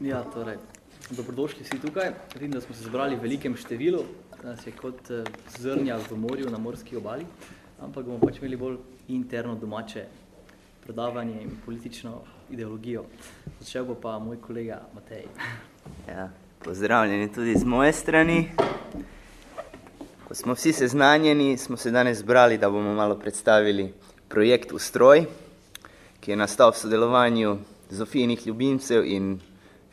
Ja, torej, dobrodošli vsi tukaj. Vidim, da smo se zbrali v velikem številu, nas je kot eh, zrnja v morju na morski obali, ampak bomo pač imeli bolj interno domače predavanje in politično ideologijo. Začel bo pa moj kolega Matej. Ja, pozdravljeni tudi z moje strani. Ko smo vsi seznanjeni, smo se danes zbrali, da bomo malo predstavili projekt Ustroj, ki je nastal v sodelovanju Zofijnih ljubimcev in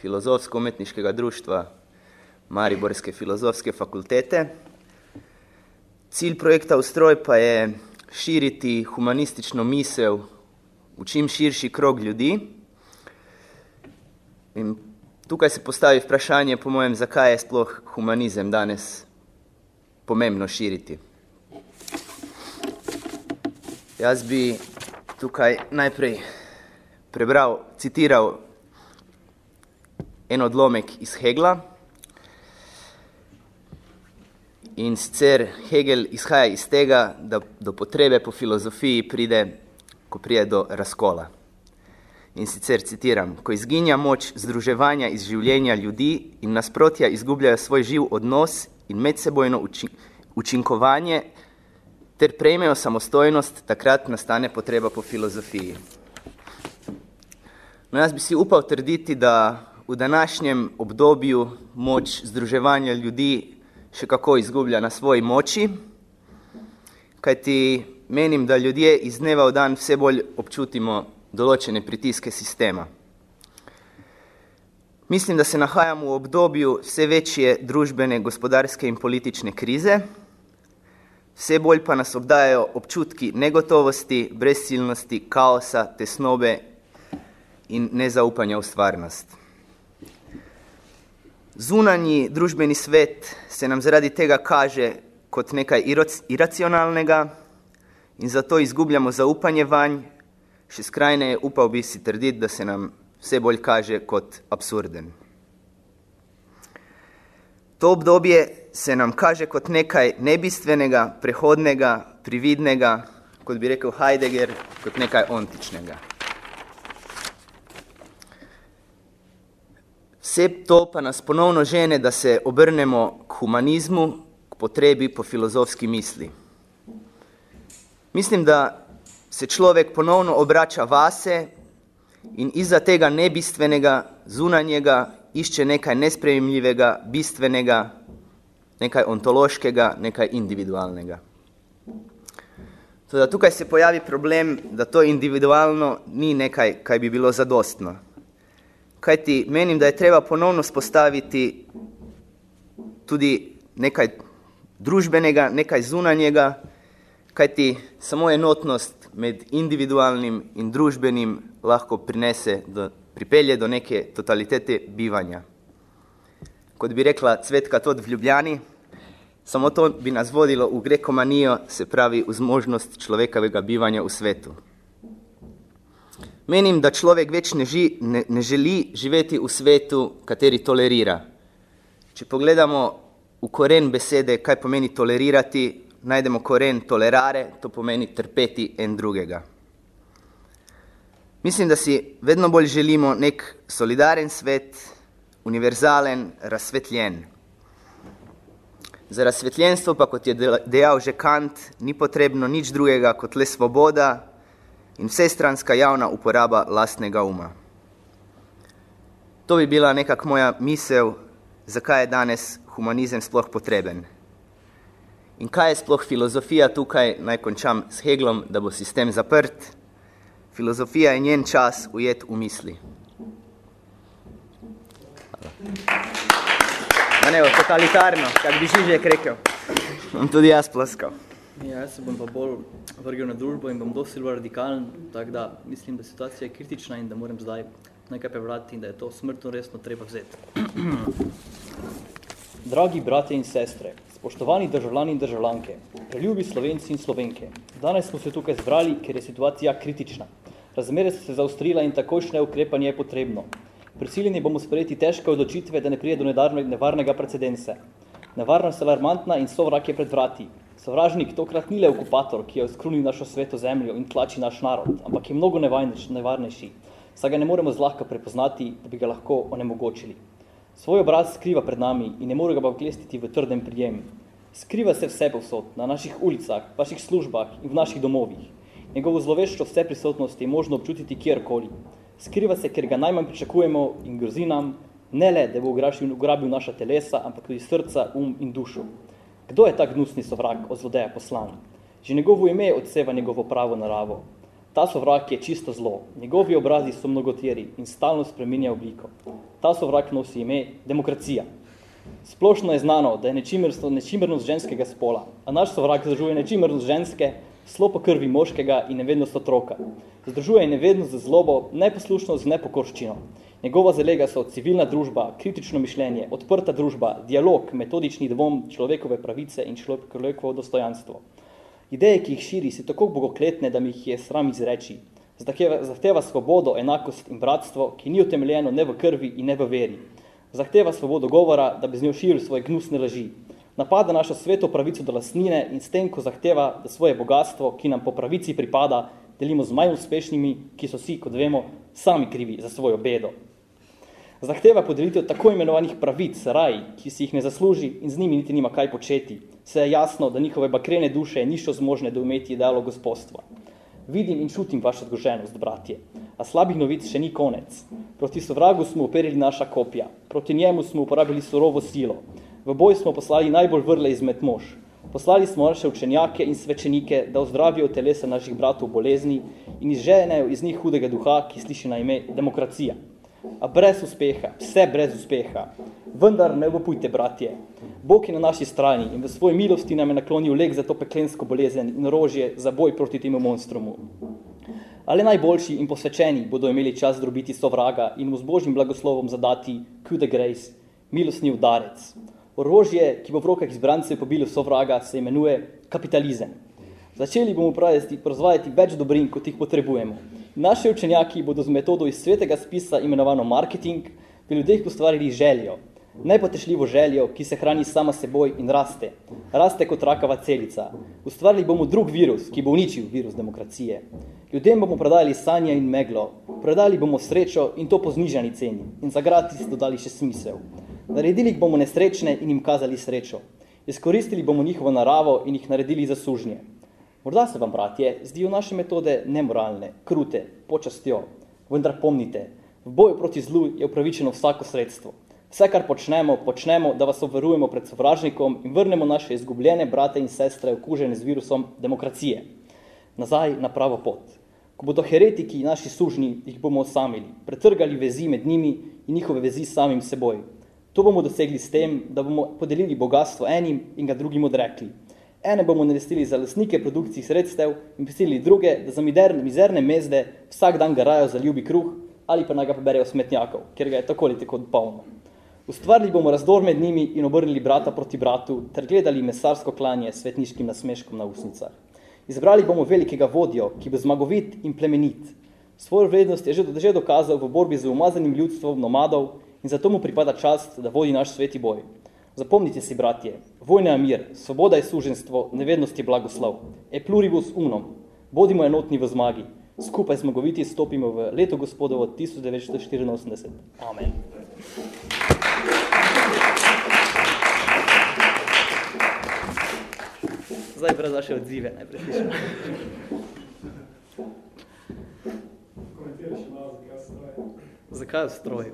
filozofsko-umetniškega društva Mariborske filozofske fakultete. Cilj projekta Ustroj pa je širiti humanistično misel v čim širši krog ljudi. In tukaj se postavi vprašanje, po mojem, zakaj je sploh humanizem danes pomembno širiti. Jaz bi tukaj najprej prebral, citiral en odlomek iz Hegla. In sicer Hegel izhaja iz tega, da do potrebe po filozofiji pride, ko pride do razkola. In sicer citiram, ko izginja moč združevanja iz življenja ljudi in nasprotja izgubljajo svoj živ odnos in medsebojno uči, učinkovanje ter prejmejo samostojnost, takrat nastane potreba po filozofiji. No, jaz bi si upal trditi, da v današnjem obdobju moč združevanja ljudi še kako izgublja na svoji moči, kajti menim, da ljudje iz dneva v dan vse bolj občutimo določene pritiske sistema. Mislim, da se nahajamo v obdobju vse večje družbene, gospodarske in politične krize, vse bolj pa nas obdajajo občutki negotovosti, brezsilnosti, kaosa, tesnobe in nezaupanja v stvarnost. Zunanji družbeni svet se nam zaradi tega kaže kot nekaj iracionalnega in zato izgubljamo zaupanje vanj, še skrajneje upal bi si trditi, da se nam vse bolj kaže kot absurden. To obdobje se nam kaže kot nekaj nebistvenega, prehodnega, prividnega, kot bi rekel Heidegger, kot nekaj ontičnega. Vse to pa nas ponovno žene, da se obrnemo k humanizmu, k potrebi po filozofski misli. Mislim, da se človek ponovno obrača vase in iza tega nebistvenega, zunanjega, išče nekaj nesprejemljivega, bistvenega, nekaj ontološkega, nekaj individualnega. Teda tukaj se pojavi problem, da to individualno ni nekaj, kaj bi bilo zadostno kajti menim, da je treba ponovno spostaviti tudi nekaj družbenega, nekaj zunanjega, kajti samo enotnost med individualnim in družbenim lahko prinese do, pripelje do neke totalitete bivanja. Kot bi rekla Cvetka Tod v Ljubljani, samo to bi nas vodilo v grekomanijo, se pravi v zmožnost človekovega bivanja v svetu. Menim, da človek več ne, ži, ne, ne želi živeti v svetu, kateri tolerira. Če pogledamo v koren besede, kaj pomeni tolerirati, najdemo koren tolerare, to pomeni trpeti en drugega. Mislim, da si vedno bolj želimo nek solidaren svet, univerzalen, razsvetljen. Za razsvetljenstvo pa, kot je dejal že Kant, ni potrebno nič drugega kot le svoboda, in vsestranska javna uporaba lastnega uma. To bi bila nekak moja misel, zakaj je danes humanizem sploh potreben. In kaj je sploh filozofija tukaj, naj končam s Heglom, da bo sistem zaprt. Filozofija je njen čas ujet v misli. Da ne, totalitarno, kak bi Žižek rekel. Bom tudi jaz ploskal. Ja, jaz se bom pa bolj vrgel na družbo in bom dosti radikalen, tako da mislim, da situacija je kritična in da moram zdaj nekaj prebrati in da je to smrtno resno treba vzeti. Dragi brate in sestre, spoštovani državljani in državljanke, preljubi slovenci in slovenke, danes smo se tukaj zbrali, ker je situacija kritična. Razmere so se zaostrila in takošne ukrepanje je potrebno. Prisiljeni bomo sprejeti težke odločitve, da ne prije do nevarnega precedense. Nevarnost je alarmantna in sovrak je pred vrati. Sovražnik tokrat ni le okupator, ki je skrunil našo sveto zemljo in tlači naš narod, ampak je mnogo nevarnejši. saj ga ne moremo zlahka prepoznati, da bi ga lahko onemogočili. Svoj obraz skriva pred nami in ne more ga pa vklestiti v trdem prijem. Skriva se vse povsod, na naših ulicah, vaših službah in v naših domovih. Njegovo zloveščo vse prisotnosti je možno občutiti kjerkoli. Skriva se, ker ga najmanj pričakujemo in grozi nam, ne le, da bo ugrabil naša telesa, ampak tudi srca, um in dušo. Kdo je ta gnusni sovrag od zlodeja poslan? Že njegovo ime odseva njegovo pravo naravo. Ta sovrag je čisto zlo. Njegovi obrazi so mnogoteri in stalno spreminja obliko. Ta sovrag nosi ime demokracija. Splošno je znano, da je nečimernost, nečimernost ženskega spola, a naš sovrag zdržuje nečimernost ženske, slo po krvi moškega in nevednost otroka. Zdržuje nevednost za zlobo, neposlušnost z nepokorščino. Njegova zalega so civilna družba, kritično mišljenje, odprta družba, dialog, metodični dvom, človekove pravice in človekovo dostojanstvo. Ideje, ki jih širi, si tako bogokletne, da mi jih je sram izreči. Zahteva, zahteva svobodo, enakost in bratstvo, ki ni utemeljeno ne v krvi in ne v veri. Zahteva svobodo govora, da bi z njo širil svoje gnusne laži. Napada našo sveto pravico do lasnine in s tem, ko zahteva, da svoje bogatstvo, ki nam po pravici pripada, delimo z manj uspešnimi, ki so si, kot vemo, sami krivi za svojo bedo. Zahteva podelitev tako imenovanih pravic, raj, ki si jih ne zasluži in z njimi niti nima kaj početi. Se je jasno, da njihove bakrene duše nišo zmožne da umeti idealo gospodstva. Vidim in čutim vašo zgoženost, bratje, a slabih novic še ni konec. Proti sovragu smo uperili naša kopja, proti njemu smo uporabili surovo silo. V boj smo poslali najbolj vrle izmed mož. Poslali smo naše učenjake in svečenike, da ozdravijo telesa naših bratov bolezni in izženejo iz njih hudega duha, ki sliši na ime demokracija a brez uspeha, vse brez uspeha. Vendar ne obupujte, bratje. Bog je na naši strani in v svoji milosti nam je naklonil lek za to peklensko bolezen in orožje za boj proti temu monstrumu. Ali najboljši in posvečeni bodo imeli čas drobiti sovraga in mu z božjim blagoslovom zadati Q the grace, milostni udarec. Orožje, ki bo v rokah izbrancev pobilo sovraga, se imenuje kapitalizem. Začeli bomo proizvajati več dobrin, kot jih potrebujemo. Naši učenjaki bodo z metodo iz svetega spisa imenovano marketing v ljudeh ustvarili željo, nepotešljivo željo, ki se hrani sama seboj in raste. Raste kot rakava celica. Ustvarili bomo drug virus, ki bo uničil virus demokracije. Ljudem bomo prodali sanje in meglo, prodali bomo srečo in to po znižani ceni in za gratis dodali še smisel. Naredili bomo nesrečne in jim kazali srečo. Izkoristili bomo njihovo naravo in jih naredili za sužnje. Morda se vam, bratje, zdijo naše metode nemoralne, krute, počastjo. Vendar pomnite, v boju proti zlu je upravičeno vsako sredstvo. Vse, kar počnemo, počnemo, da vas obvarujemo pred sovražnikom in vrnemo naše izgubljene brate in sestre okužene z virusom demokracije. Nazaj na pravo pot. Ko bodo heretiki naši sužni, jih bomo osamili, pretrgali vezi med njimi in njihove vezi samim seboj. To bomo dosegli s tem, da bomo podelili bogatstvo enim in ga drugim odrekli. Ene bomo narestili za lasnike produkcij sredstev in pisili druge, da za mizerne, mizerne mezde vsak dan garajo za ljubi kruh ali pa naj ga poberejo smetnjakov, ker ga je tako ali tako polno. Ustvarili bomo razdor med njimi in obrnili brata proti bratu ter gledali mesarsko klanje s svetniškim nasmeškom na usnicah. Izbrali bomo velikega vodjo, ki bo zmagovit in plemenit. Svojo vrednost je že, že dokazal v borbi z umazanim ljudstvom nomadov in zato mu pripada čast, da vodi naš sveti boj. Zapomnite si, bratje, vojna je mir, svoboda je suženstvo, nevednost je blagoslov. E pluribus unum, bodimo enotni v zmagi, skupaj zmagoviti stopimo v leto gospodovo 1984. Amen. Zdaj brez vaše odzive, najprej slišim. Komentiraš malo, zakaj stroj? Zakaj stroj?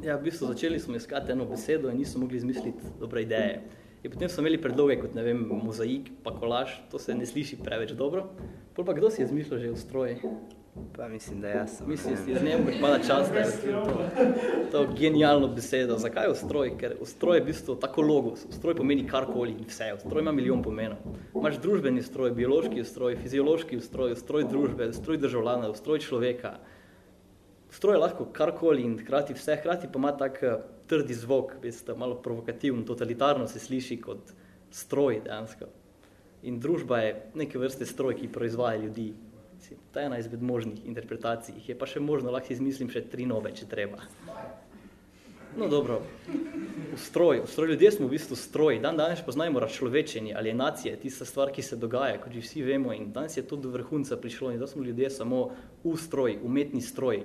Ja, v bistvu začeli smo iskati eno besedo in niso mogli izmisliti dobre ideje. In potem so imeli predloge kot, ne vem, mozaik, pa kolaž, to se ne sliši preveč dobro. Pol pa kdo si je izmišljal že v stroji? Pa mislim, da jaz sem. Mislim, si z njemu pripada čas, da je to, to genialno besedo. Zakaj ustroj? Ker ustroj je v bistvu tako logos. Ustroj pomeni karkoli in vse. Ustroj ima milijon pomenov. Imaš družbeni stroj, biološki ustroj, fiziološki ustroj, ustroj družbe, ustroj državljana, ustroj človeka. Stroj lahko karkoli in hkrati vse, hkrati pa ima tak uh, trdi zvok, veste, malo provokativen, totalitarno se sliši kot stroj dejansko. In družba je neke vrste stroj, ki proizvaja ljudi. To je ena izmed možnih interpretacij. Je pa še možno, lahko si izmislim še tri nove, če treba. No dobro, ustroj, ustroj, ljudje smo v bistvu stroj, dan danes poznajmo razčlovečenje, alienacije, tista stvar, ki se dogaja, kot že vsi vemo in danes je to do vrhunca prišlo in da smo ljudje samo ustroj, umetni stroj.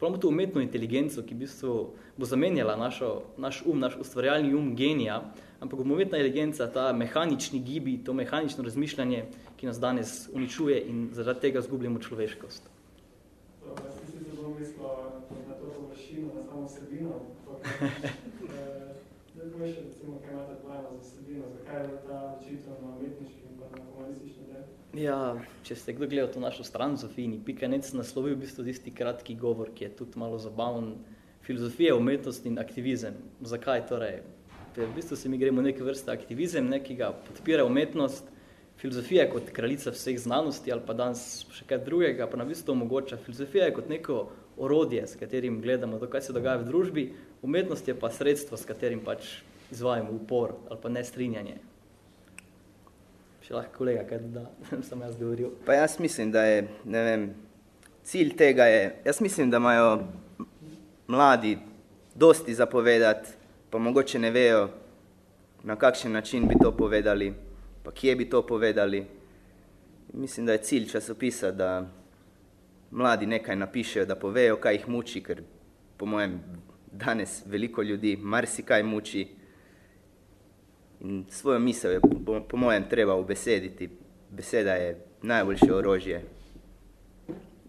Pravimo to umetno inteligenco, ki v bistvu bo zamenjala našo, naš um, naš ustvarjalni um genija, ampak umetna inteligenca, ta mehanični gibi, to mehanično razmišljanje, ki nas danes uničuje in zaradi tega zgubljamo človeškost. Jaz mislim, da bom mislil na to površino, na samo vsebino. Zdaj pa še, recimo, kaj imate plano za vsebino, zakaj je ta očitev na umetniški in pa na humanistični del? Ja, če ste kdo gledal to našo stran Zofini, Pikanec naslovil v bistvu tisti kratki govor, ki je tudi malo zabaven, filozofija, umetnost in aktivizem. Zakaj torej? V bistvu se mi gremo neke vrste aktivizem, ne, ki ga podpira umetnost, filozofija kot kraljica vseh znanosti ali pa danes še kaj drugega, pa na bistvu omogoča. Filozofija kot neko orodje, s katerim gledamo to, kaj se dogaja v družbi, umetnost je pa sredstvo, s katerim pač izvajamo upor ali pa nestrinjanje. Še lahko kolega, kaj da, sem jaz govoril. Pa jaz mislim, da je, ne vem, cilj tega je, jaz mislim, da imajo mladi dosti zapovedati, pa mogoče ne vejo, na kakšen način bi to povedali, pa kje bi to povedali. Mislim, da je cilj časopisa, da mladi nekaj napišejo, da povejo, kaj jih muči, ker po mojem danes veliko ljudi marsikaj muči in svojo misel je po, po mojem treba ubesediti. Beseda je najboljše orožje.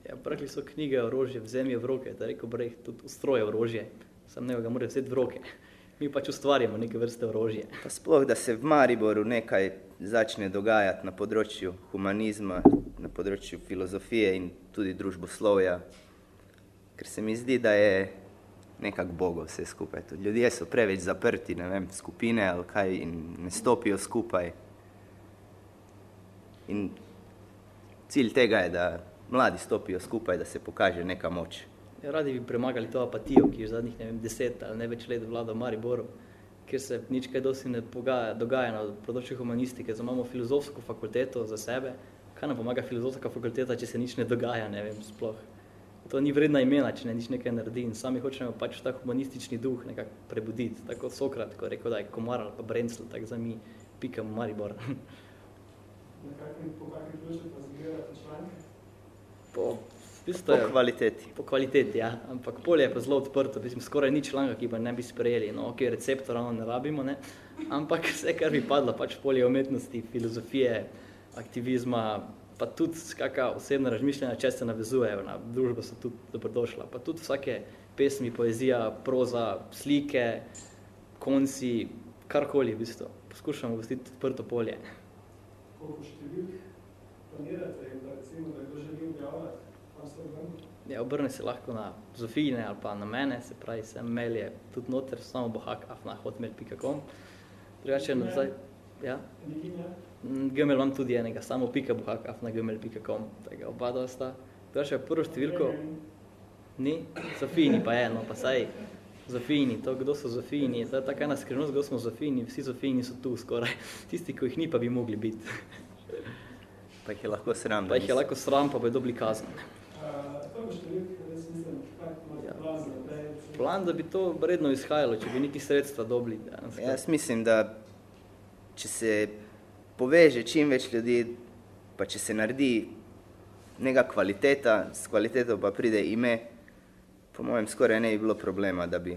Ja, rekli so knjige orožje, vzemi v roke, da rekel brej, tudi ustroje orožje, sam ne ga mora vzeti v roke mi pač ustvarjamo neke vrste orožje. Pa sploh, da se v Mariboru nekaj začne dogajati na področju humanizma, na področju filozofije in tudi družboslovja, ker se mi zdi, da je nekako bogo vse skupaj. Tudi ljudje so preveč zaprti, ne vem, skupine ali kaj in ne stopijo skupaj. In cilj tega je, da mladi stopijo skupaj, da se pokaže neka moč. Ja, radi bi premagali to apatijo, ki je zadnjih ne vem, deset ali ne več let vlada v Mariboru, kjer se nič kaj dosti ne pogaja, dogaja na področju humanistike. Zdaj imamo filozofsko fakulteto za sebe. Kaj nam pomaga filozofska fakulteta, če se nič ne dogaja, ne vem, sploh. To ni vredna imena, če ne nič nekaj naredi in sami hočemo pač ta humanistični duh nekako prebuditi. Tako Sokrat, ko rekel, da je komar ali pa Brencel, tako za mi pikamo Maribor. Na kakvi, po kakvi ključe pa zbirate članke? Po Tisto po kvaliteti. Po kvaliteti, ja. Ampak polje je pa zelo odprto, mislim, skoraj ni članka, ki pa ne bi sprejeli. No, ok, receptor ravno ne rabimo, ne. Ampak vse, kar bi padlo, pač polje umetnosti, filozofije, aktivizma, pa tudi skaka osebna razmišljanja, če se navezujejo na družbo, so tudi dobrodošla. Pa tudi vsake pesmi, poezija, proza, slike, konci, karkoli v bistvu. Poskušamo gostiti odprto polje. Koliko številk planirate in da recimo, da kdo želi objavljati? Ja, obrne se lahko na Zofijine ali pa na mene, se pravi, sem mail je tudi noter, samo bohak.hotmail.com. Drugače, nazaj, ja. Mm, gmail imam tudi enega, samo pika bohak.gmail.com, tega oba dosta. Drugače, prvo številko, ni, Zofijini pa je, no pa saj, Zofijini, to, kdo so Zofijini, to je taka ena skrivnost, kdo smo Zofijini, vsi Zofijini so tu skoraj, tisti, ko jih ni, pa bi mogli biti. Pa jih je lahko sram. Pa jih je lahko sram, pa bi dobili kazen. Ja. Plan, da bi to vredno izhajalo, če bi neki sredstva dobili. Jaz mislim, da če se poveže čim več ljudi, pa če se naredi neka kvaliteta, s kvaliteto pa pride ime, po mojem skoraj ne bi bilo problema, da bi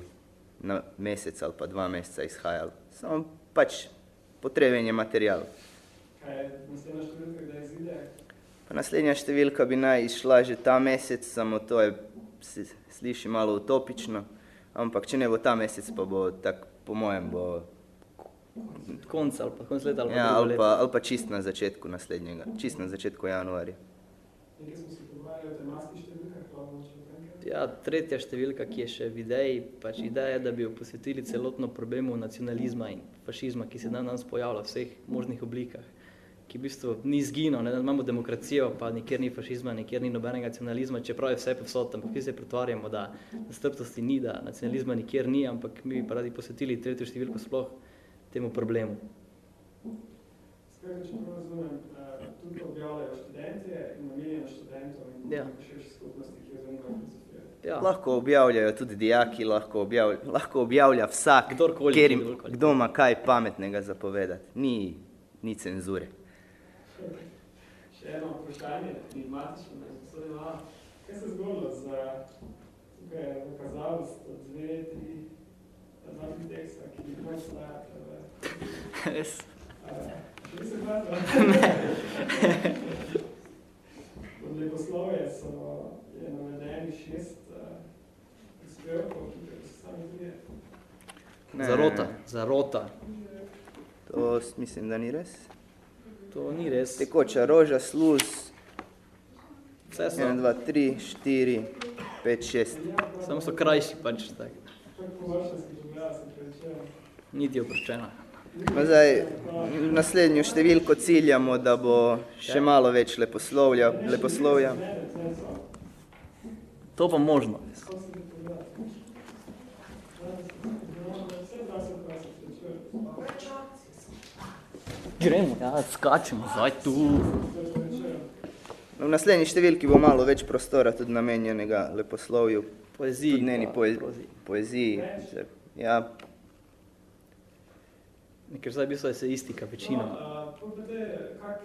na mesec ali pa dva meseca izhajali. Samo pač potreben je material. Kaj je naslednja številka, da izide? Pa naslednja številka bi naj išla že ta mesec, samo to je, se sliši malo utopično, ampak če ne bo ta mesec, pa bo tak, po mojem, bo... Konc ali pa konc leta ali pa ja, ali pa, ali pa čist na začetku naslednjega, čist na začetku januarja. Nekaj smo se pogovarjali o tematskih številkah, pa bomo Ja, tretja številka, ki je še v ideji, pač ideja je, da bi jo posvetili celotno problemu nacionalizma in fašizma, ki se dan danes pojavlja v vseh možnih oblikah ki v bistvu ni zginil, ne, imamo demokracijo, pa nikjer ni fašizma, nikjer ni nobenega nacionalizma, čeprav je vse povsod, ampak vsi se pretvarjamo, da strptosti ni, da nacionalizma nikjer ni, ampak mi bi pa radi posvetili tretjo številko sploh temu problemu. Skratka, če prav razumem, uh, tudi objavljajo študentje in namenjeno študentov in ja. širši skupnosti, ki je zanimljajo filozofije. Ja. Lahko objavljajo tudi dijaki, lahko objavlja, lahko objavlja vsak, Kdorkoli, kjer im- kdorkoli. kdo ima kaj pametnega zapovedati. Ni, ni cenzure. Še eno vprašanje, enigmatično, ne posledno, a, kaj se je zgodilo z, tukaj je nakazalo sta dve, tri, dva, tri teksta, ki bi stajati v, Res. Od leposlovje so, je navedeni šest prispevkov, tukaj so sami. Ne, Zarota, zarota. To mislim, da ni res. To ni res. Tekoča roža, sluz, Vse so, 1, 2, 3, 4, 5, 6. samo so krajši, pač tak. Tako površinski življa se prečejo. Niti oproščena. Zdaj, naslednjo številko ciljamo, da bo še malo več leposlovja. leposlovja. To pa možno. Gremo, ja, skačemo, zdaj tu. No, v naslednji številki bo malo več prostora tudi namenjenega leposlovju, Poeziji. tudi njeni poe poeziji. Ja, Ker zdaj v bistvu je se istika večino. Povedaj, kak,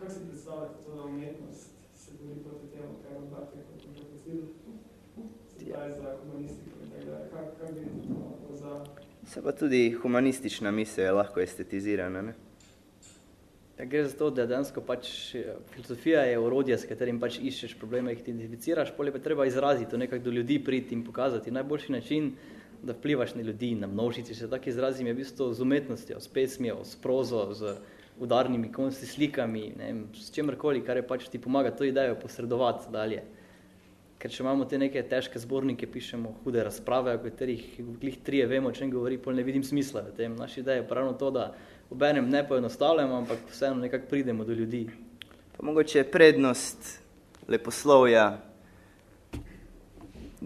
kak si predstavljate to, da umetnost se bori proti temu, kar vam Bartek kot se pravi za humanistiko in tako dalje. Kak, kak vidite to za... se pa tudi humanistična misel je lahko estetizirana. Ne? Ja, gre za to, da dejansko pač eh, filozofija je orodje, s katerim pač iščeš probleme, jih identificiraš, pol je pa treba izraziti, to nekako do ljudi priti in pokazati. Najboljši način, da vplivaš na ljudi, na množici, se tako izrazim, je v bistvu z umetnostjo, s pesmijo, s prozo, z udarnimi konsti, slikami, ne vem, s čemrkoli, kar je pač ti pomaga to idejo posredovati dalje. Ker če imamo te neke težke zbornike, pišemo hude razprave, o katerih glih trije vemo, o čem govori, pol ne vidim smisla v tem. Naša ideja je pravno to, da obenem ne poenostavljamo, ampak vseeno nekako pridemo do ljudi. Pa mogoče je prednost leposlovja,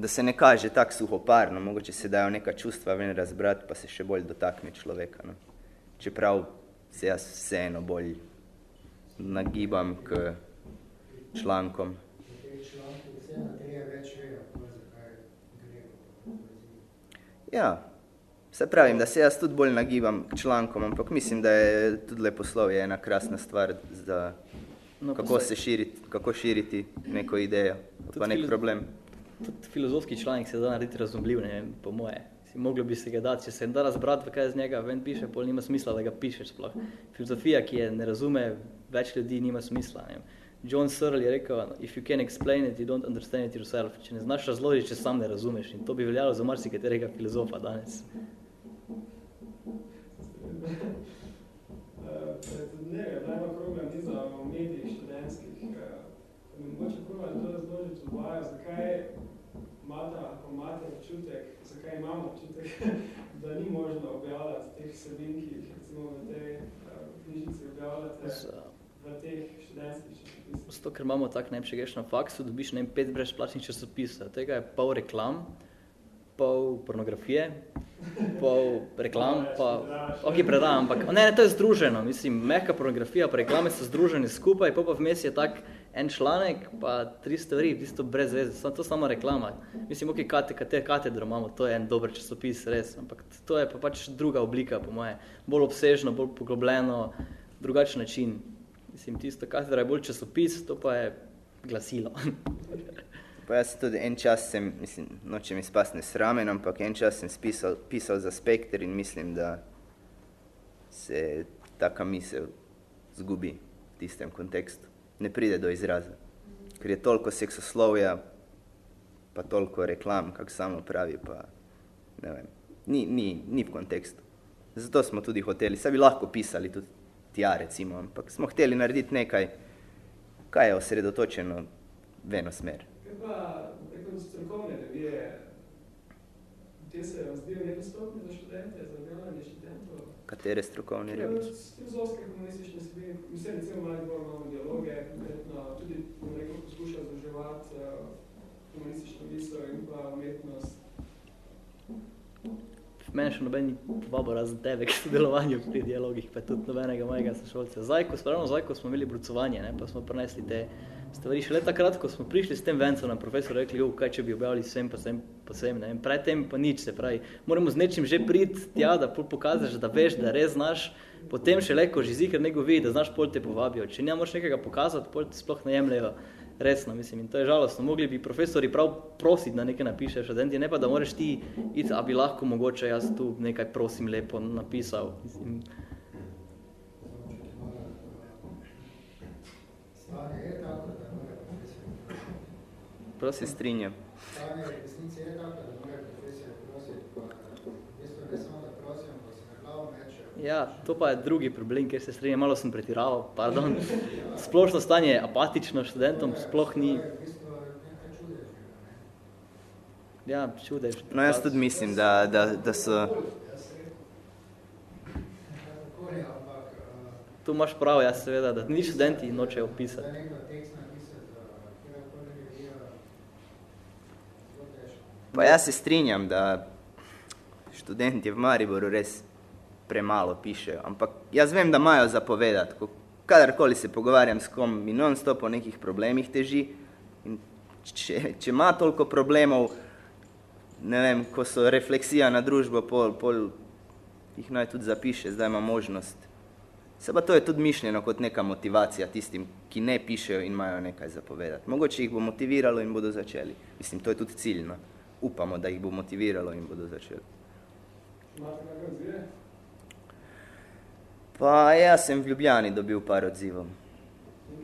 da se ne kaže tako suhoparno, mogoče se dajo neka čustva ven razbrati, pa se še bolj dotakne človeka. No. Čeprav se jaz vseeno bolj nagibam k člankom. Ja, se pravim, da se jaz tudi bolj nagibam k člankom, ampak mislim, da je tudi leposlovje ena krasna stvar za No, kako se širiti, kako širiti neko idejo, pa nek problem. Tudi filozofski članek se da narediti razumljiv, ne vem, po moje. Si, moglo bi se ga dati, če se da razbrati, kaj iz njega ven piše, pol nima smisla, da ga pišeš sploh. Filozofija, ki je ne razume več ljudi, nima smisla. Ne vem. John Searle je rekel, if you can explain it, you don't understand it yourself. Če ne znaš razložiti, če sam ne razumeš. In to bi veljalo za marsikaterega filozofa danes. Eh, Pred dnevi je bila ena okrogla miza o medijih študentskih. eh, Mogoče prvo je to razložiti v zakaj imate, imate občutek, zakaj imamo občutek, da ni možno objavljati teh vsebin, ki jih recimo v tej eh, knjižnici objavljate v teh študentskih časopisih. Zato, ker imamo tak, ne vem, če greš na faksu, dobiš ne vem, pet brezplačnih časopisov. Od Tega je pol reklam, pol pornografije, pol reklam, pa... Ok, predam, ampak ne, ne, to je združeno. Mislim, mehka pornografija pa reklame so združeni skupaj, pol pa vmes je tak en članek, pa tri stvari, tisto brez veze, samo to samo reklama. Mislim, ok, kate, kate, katedro imamo, to je en dober časopis, res, ampak to je pa pač druga oblika, po moje. Bolj obsežno, bolj poglobljeno, drugačen način. Mislim, tisto katedra je bolj časopis, to pa je glasilo. Pa jaz tudi en čas sem, mislim, nočem izpasti nesramen, ampak en čas sem spisal, pisal za Spekter in mislim, da se taka misel zgubi v tistem kontekstu. Ne pride do izraza. Ker je toliko seksoslovja, pa toliko reklam, kako samo pravi, pa ne vem, ni, ni, ni v kontekstu. Zato smo tudi hoteli, saj bi lahko pisali tudi tja recimo, ampak smo hteli narediti nekaj, kaj je osredotočeno v eno smer. Kaj pa, rekel, strokovne revije, te se vam zdijo nedostopne za študente, za objavljanje študentov? Katere strokovne revije? Filozofske, humanistične sebi, mislim, recimo malo bolj imamo dialoge, konkretno, tudi, bom rekel, poskuša združevati uh, humanistično misel in pa umetnost. Mene še noben ni vabo razen tebe k sodelovanju pri dialogih, pa tudi nobenega mojega sošolca. Zdaj, ko, spravno zdaj, ko smo imeli brucovanje, ne, pa smo prinesli te stvari. Šele takrat, ko smo prišli s tem vencem na profesor, rekli, jo, kaj če bi objavili sem pa sem pa sem, ne. Predtem pa nič, se pravi, moramo z nečim že priti tja, da pokažeš, da veš, da res znaš, potem še leko že zikr nego vidi, da znaš, pol te povabijo. Če ne moraš nekega pokazati, pol te sploh ne jemljajo resno, mislim, in to je žalostno. Mogli bi profesori prav prositi, da nekaj napišeš študenti, ne pa da moraš ti iti, a bi lahko mogoče jaz tu nekaj prosim lepo napisal. Mislim. Prav se strinjam. Stanje v resnici je tako, da mora profesija prositi, pa v bistvu ne samo, da prosijo, pa se na glavo mečejo. Ja, to pa je drugi problem, ker se strinjam, malo sem pretiraval, pardon. Splošno stanje je apatično študentom, sploh ni, ja, čudež. No, jaz tudi mislim, da, da, da so... Tu imaš prav, jaz seveda, da ni študenti nočejo pisati. Pa jaz se strinjam, da študenti v Mariboru res premalo pišejo, ampak jaz vem, da imajo zapovedati. Ko kadarkoli se pogovarjam s kom, mi non-stop o nekih problemih teži in če, če ima toliko problemov, ne vem, ko so refleksija na družbo, pol, pol jih naj tudi zapiše, zdaj ima možnost. Se pa to je tudi mišljeno kot neka motivacija tistim, ki ne pišejo in imajo nekaj zapovedati. Mogoče jih bo motiviralo in bodo začeli. Mislim, to je tudi ciljno. Upamo, da jih bo motiviralo in bodo začeli. Imate kakšne odzive? Pa jaz sem v Ljubljani dobil par odzivov.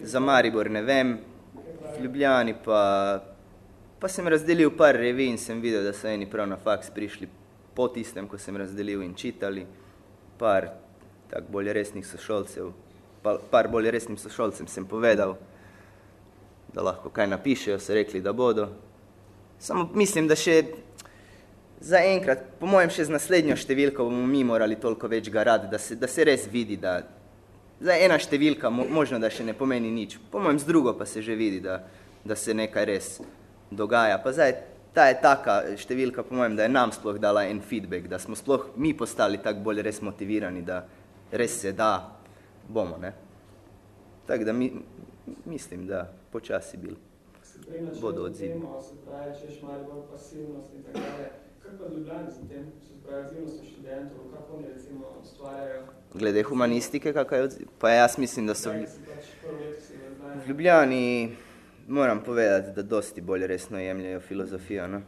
Za Maribor ne vem, v Ljubljani pa, pa sem razdelil par revij in sem videl, da so eni prav na faks prišli po tistem, ko sem razdelil in čitali. Par tak bolj resnih sošolcev, pa, par bolj resnim sošolcem sem povedal, da lahko kaj napišejo, so rekli, da bodo. Samo mislim, da še za enkrat, po mojem še z naslednjo številko bomo mi morali toliko več garati, da se, da se res vidi, da za ena številka mo, možno, da še ne pomeni nič. Po mojem z drugo pa se že vidi, da, da se nekaj res dogaja. Pa zdaj, ta je taka številka, po mojem, da je nam sploh dala en feedback, da smo sploh mi postali tako bolj res motivirani, da res se da, bomo, ne. Tako da mi, mislim, da počasi bil. Se Bodo odzivi. temo, se pravi, češ malo bolj pasivnost in tako dalje. Kaj pa Ljubljani z tem, se pravi, aktivnosti študentov, kako oni recimo ustvarjajo? Glede humanistike, kakaj odziv? Pa jaz mislim, da so... Si pač. V Ljubljani moram povedati, da dosti bolj resno jemljajo filozofijo. No?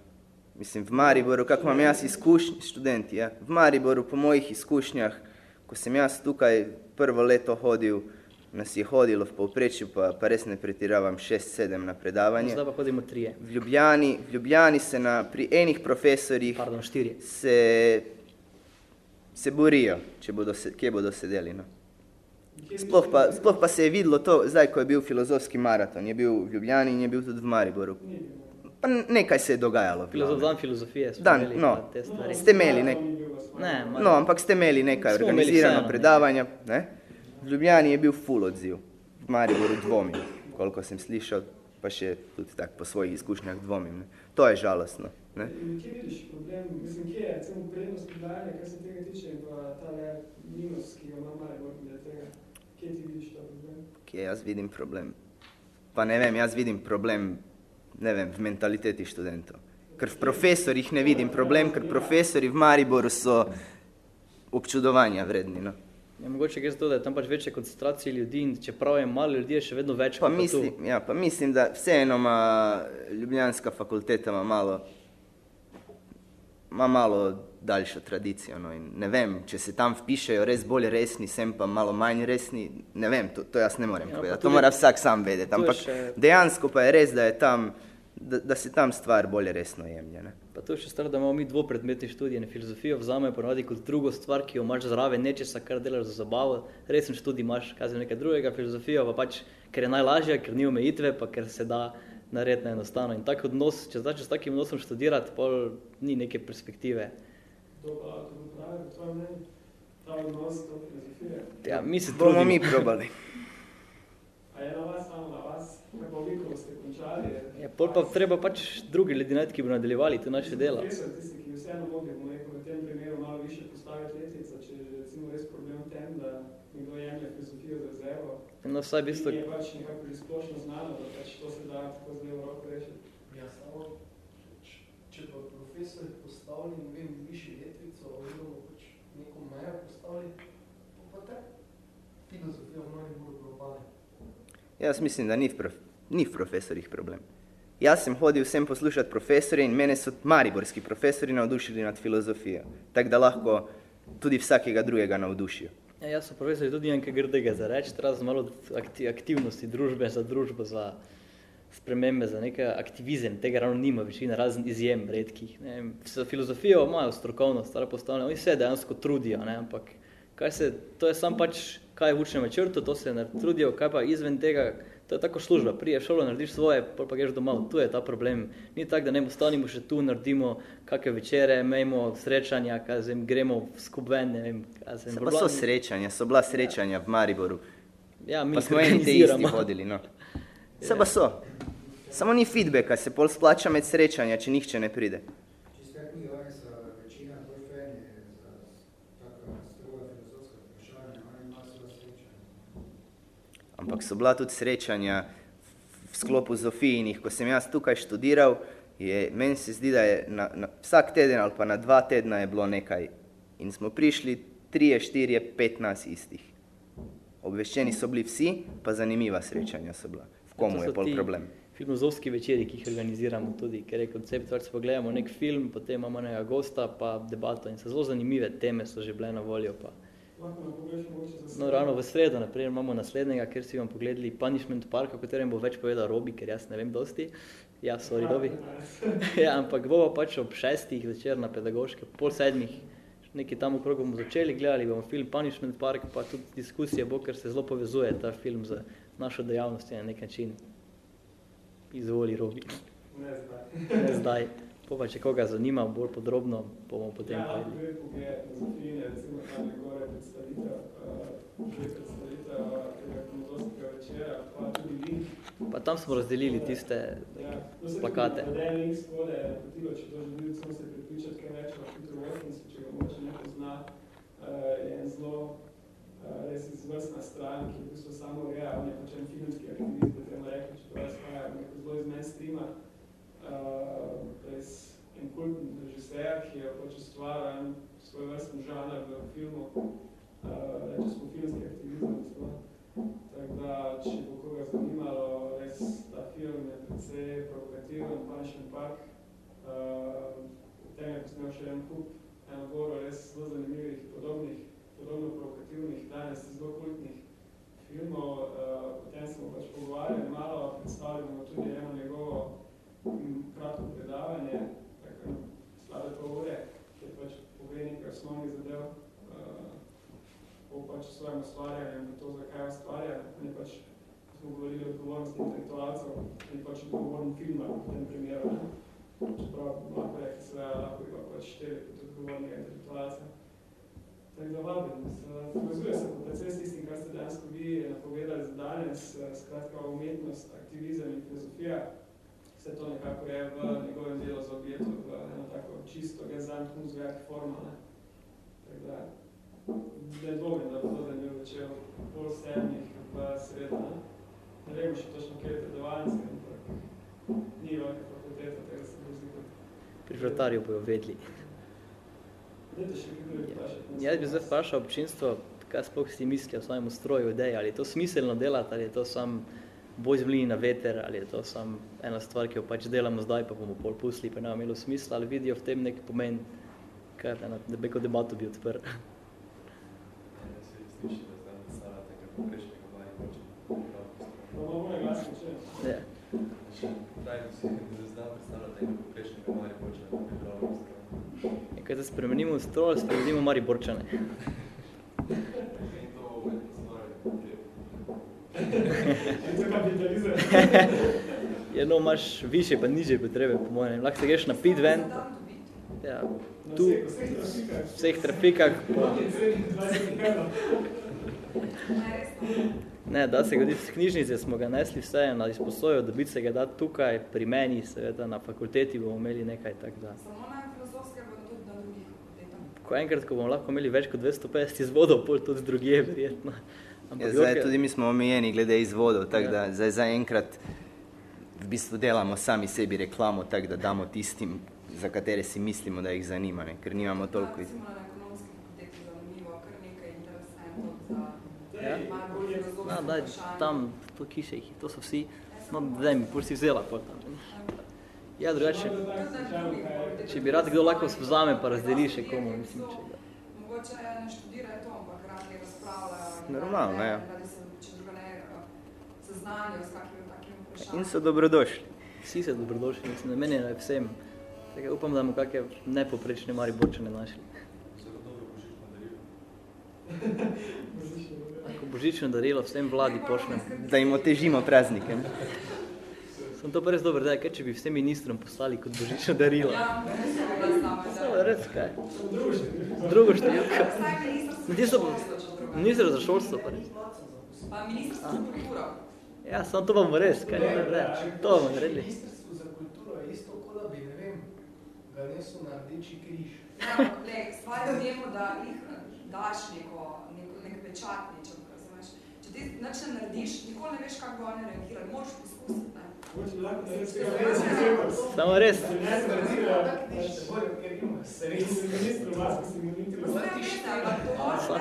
Mislim, v Mariboru, kako imam jaz izkušnje, študenti, ja? v Mariboru po mojih izkušnjah, ko sem jaz tukaj prvo leto hodil, nas je hodilo v povprečju, pa, pa res ne pretiravam, 6-7 na predavanje. Zdaj pa hodimo trije, V Ljubljani, v Ljubljani se na, pri enih profesorjih pardon, štirje. se, se borijo, če bodo se, kje bodo sedeli. No? Sploh pa, sploh pa se je videlo to, zdaj, ko je bil filozofski maraton, je bil v Ljubljani in je bil tudi v Mariboru. Pa nekaj se je dogajalo. Filozof, dan filozofije smo Dan, imeli no. te stvari. Ste imeli nek- Ne, No, ampak ste imeli nekaj organizirano predavanja. Ne? V Ljubljani je bil full odziv, v Mariboru dvomim, koliko sem slišal, pa še tudi tak po svojih izkušnjah dvomim. Ne? To je žalostno. Ne? In kje vidiš problem, mislim, kje je recimo prednost Ljubljane, kar se tega tiče, in pa tale minus, ki ga ima Maribor glede tega? Kje ti vidiš ta problem? Kje jaz vidim problem? Pa ne vem, jaz vidim problem ne vem, v mentaliteti študentov. Ker v profesorjih ne vidim problem, ker profesori v Mariboru so občudovanja vredni. No. Ja, mogoče gre za to, da je tam pač večje koncentracije ljudi in čeprav je malo ljudi, je še vedno več Pa kot pa tu. mislim, ja, pa mislim, da vseeno ima Ljubljanska fakulteta ima malo, ima malo daljšo tradicijo. No, in ne vem, če se tam vpišejo res bolj resni, sem pa malo manj resni, ne vem, to, to jaz ne morem Ja, povedati. To mora vsak sam vedeti. Ampak še- dejansko pa je res, da, je tam, da, da se tam stvar bolj resno jemlje. Ne? Pa to je še stvar, da imamo mi dvopredmetni študij, ne filozofijo vzamejo ponavadi kot drugo stvar, ki jo imaš zraven nečesa, kar delaš za zabavo. Resen študij imaš, kaj nekaj drugega, filozofijo pa pač, ker je najlažja, ker ni omejitve, pa ker se da narediti na enostavno. In tak odnos, če začneš s takim odnosom študirati, pol ni neke perspektive. Pa lahko to pravi, po tvojem mnenju? Ta odnos do filozofije? Ja, mi se Bomo trudimo. mi probali. A je na vas, samo na vas? Kaj pa vi, ko ste končali? je- Ja, pol pa treba pač drugi ljudi najti, ki bodo nadaljevali to naše delo. Kje so tisti, ki vseeno mogli, bomo rekel, v tem primeru malo više postaviti letvica, če je recimo res problem v tem, da nekdo jemlje filozofijo za rezervo. No, vsaj In je pač nekako že splošno znano, da pač to se da tako zdaj v roko rešiti. Ja, samo, če pa profesor postavlja, ne vem, višji letvico, oziroma pač neko mejo postavlja, pa pa te filozofija v mnogih bolj propade. Jaz mislim, da ni v, prof ni v profesorjih problem. Jaz sem hodil vsem poslušati profesorje in mene so mariborski profesori navdušili nad filozofijo, tako da lahko tudi vsakega drugega navdušijo. ja, jaz sem profesor tudi nekaj grdega za reči, razen malo akti aktivnosti družbe za družbo, za spremembe, za nekaj aktivizem, tega ravno nima večina, razen izjem redkih. Ne. filozofijo imajo strokovno, stara postavljena, oni se dejansko trudijo, ne, ampak kaj se, to je sam pač, kaj je v učnem načrtu, to se trudijo, kaj pa izven tega, to je tako služba, priješ v šolo, narediš svoje, pa greš domov, tu je ta problem. Ni tako, da ne ostanimo še tu, naredimo kakve večere, imejmo srečanja, kaj zem, gremo skup ven, ne vem, Se pa so srečanja, so bila srečanja v Mariboru, Ja, mi pa smo eni te isti hodili. No. Se pa so. Samo ni feedbacka, se pol splača med srečanja, če nihče ne pride. Čisto knjige, oni so večina bolj feni za taka stroga filozofska vprašanja, oni imajo svoje srečanje. Ampak so bila tudi srečanja v sklopu Zofijinih, ko sem jaz tukaj študiral, je, meni se zdi, da je na, na, vsak teden ali pa na dva tedna je bilo nekaj. In smo prišli trije, štirje, pet nas istih. Obveščeni so bili vsi, pa zanimiva srečanja so bila. V komu je pol problem? Filmozofski večeri, ki jih organiziramo tudi, ker je koncept, pač pogledamo nek film, potem imamo nekega gosta, pa debato in so zelo zanimive teme so že bile na voljo. Pa. No, ravno v sredo, naprimer, imamo naslednjega, ker si vam pogledali Punishment Park, o katerem bo več povedal Robi, ker jaz ne vem dosti. Ja, sorry, Robi. ja, ampak bo pač ob šestih večer na pedagoške, pol sedmih, nekaj tam okrog bomo začeli, gledali bomo film Punishment Park, pa tudi diskusije bo, ker se zelo povezuje ta film z našo dejavnostjo na nek način. Izvoli, Robi. Ne zdaj. Ne zdaj. Po pa, če koga zanima bolj podrobno, bomo potem Ja, na Zofine, recimo tam je gore predstavitev, uh, že predstavitev tega filozofskega večera, pa tudi link. Pa tam smo razdelili tiste Ja, plakate. naveden link spode je napotilo, če to želi samo se pripričati, kaj več o Peter Watkinsu, če ga moče ne pozna, uh, je en zelo res izvrstna stran, ki v bistvu samo ureja, on je pač en filmski aktivist, bi temu rekli, če to neko zelo iz mainstreama, uh, res en kultni režiser, ki je pač ustvaril en svoj vrstni žanr v filmu, uh, reče smo filmski aktivizem, sploh. Tako da, če bo koga zanimalo, res ta film je precej provokativen, Punishment Park. Uh, v tem je posnel še en kup, eno goro res zelo zanimivih, podobnih, podobno provokativnih, danes zelo kultnih filmov. Uh, potem smo pač pogovarjali malo, predstavili bomo tudi eno njegovo kratko predavanje, tako slabe pol ure, ki pač pove nekaj osnovnih zadev. Uh, o pač svojem ustvarjanju in to, zakaj ustvarja. Je pač, smo govorili o odgovornosti intelektualcev, je pač odgovoren filmar v tem primeru. Ne? Čeprav lahko rekli se, lahko bi ga pač šteli kot odgovornega intelektualca. Tako da vabim, povezuje se pa predvsej s tistim, kar ste dejansko vi napovedali za danes, eh, skratka umetnost, aktivizem in filozofija. Vse to nekako je v njegovem delu zaobjeto v eno tako čisto gezant kunstwerk forma. Ne? Tako da, ne dvomim, da bo to zanimiv večer ob pol sedmih v sredo. Ne? ne vem še točno, kje je predavalnice, ampak ni velika fakulteta, tega se bo zdi. Pri vratarju bojo vedli. Dajte še kaj vprašati. Jaz bi zdaj vprašal občinstvo, kaj sploh si misli o svojem ustroju ideje, ali je to smiselno delati, ali je to sam boj z mlini na veter, ali je to sam ena stvar, ki jo pač delamo zdaj, pa bomo pol pustili, pa ne imelo smisla, ali vidijo v tem nek pomen, kar ena debeko debato bi odprl. Bolj. Ja. In Kaj se spremenimo v stroj, spremenimo Mariborčane. In to je kapitalizem. Ja, no, imaš više pa nižje potrebe, po mojem. Lahko se greš na pit ven, ja, tu, v vseh trafikah, po, Proti srednjih 20 evrov. Ne, da se godi z knjižnice, smo ga nesli vse na izposojo, dobiti se ga da tukaj, pri meni, seveda na fakulteti bomo imeli nekaj tak da. Samo na filozofskem, pa tudi na drugih fakultetah. ko enkrat, ko bomo lahko imeli več kot 250 izvodov, pol tudi drugje, verjetno. Ja, zdaj Jorke- tudi mi smo omejeni glede izvodov, tako Ja. da zdaj zaenkrat v bistvu delamo sami sebi reklamo, tako da damo tistim, za katere si mislimo, da jih zanima, ne? ker nimamo toliko iz... Ja. Ja, daj, tam, to kiše jih, to so vsi, no, daj mi, pol si vzela pol tam. Ja, drugače, če bi rad kdo lahko vzame pa razdeli še komu, mislim, če ga. Mogoče ne študirajo to, Normalno, radi- ja. Radi se, če druga ne, eh, seznanijo s kakimi takimi vprašanji. In so dobrodošli. Vsi se dobrodošli, mislim, namenjeno je vsem. Tako upam, da bomo kakšne nepoprečne Mariborčane našli. Ko božično darilo vsem vladi pošljem. Da jim otežimo praznike. ne. Sem to pa res dobro, da kaj če bi vsem ministrom poslali kot božično darilo. Ja, ne se bi Samo da. res kaj. Drugo številko. Ministrstvo za šolstvo, če druga. Ministr za šolstvo pa res. Pa ministrstvo za kulturo. Ja, samo to bomo res, kaj ne reči. To bomo naredili. Ministrstvo za kulturo je isto, kot da bi, ne vem, ga nesel na rdeči križ. Ja, le, stvar je v tem, da jih daš neko, neko, nek pečatničem, razumeš. Če ti nič ne narediš, nikoli ne veš, kako bo oni reagirali. Moraš poskusiti, ne. Bi Samo res. Je,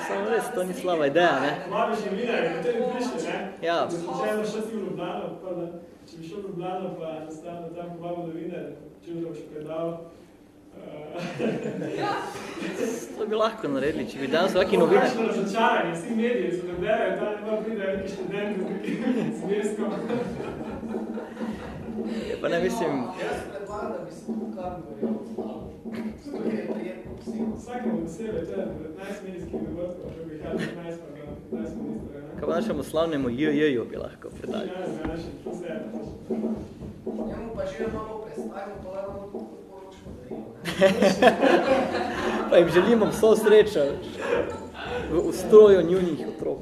samo da res, to ni slaba ideja, ne. Malo že videli, kateri prišli, ne? Ja, Da slučajno šel v Ljubljano, pa da, če bi šel v Ljubljano, pa enostavno tam povabil novinar, če bi boš predal. Uh, to bi lahko naredili, če bi danes vsaki novinar. Kakšno razočaranje, vsi mediji so ne berajo, tam ne bo pride neki študent z nekim zvezkom. Pa ne mislim, Jaz predlagam, da bi se tu Kangorja odstavil. To je prijetno psi. Vsakemu posebej, to je 15 medijskih dogodkov, če bi jih 15 pa ga 15 ministrov. ne? kaj pa našemu slavnemu JJ-ju bi lahko predali. Ja, ne, naši, vse. Njemu pa že malo prestavimo, pa da Pa jim želimo vso srečo v ustroju njunih otrok.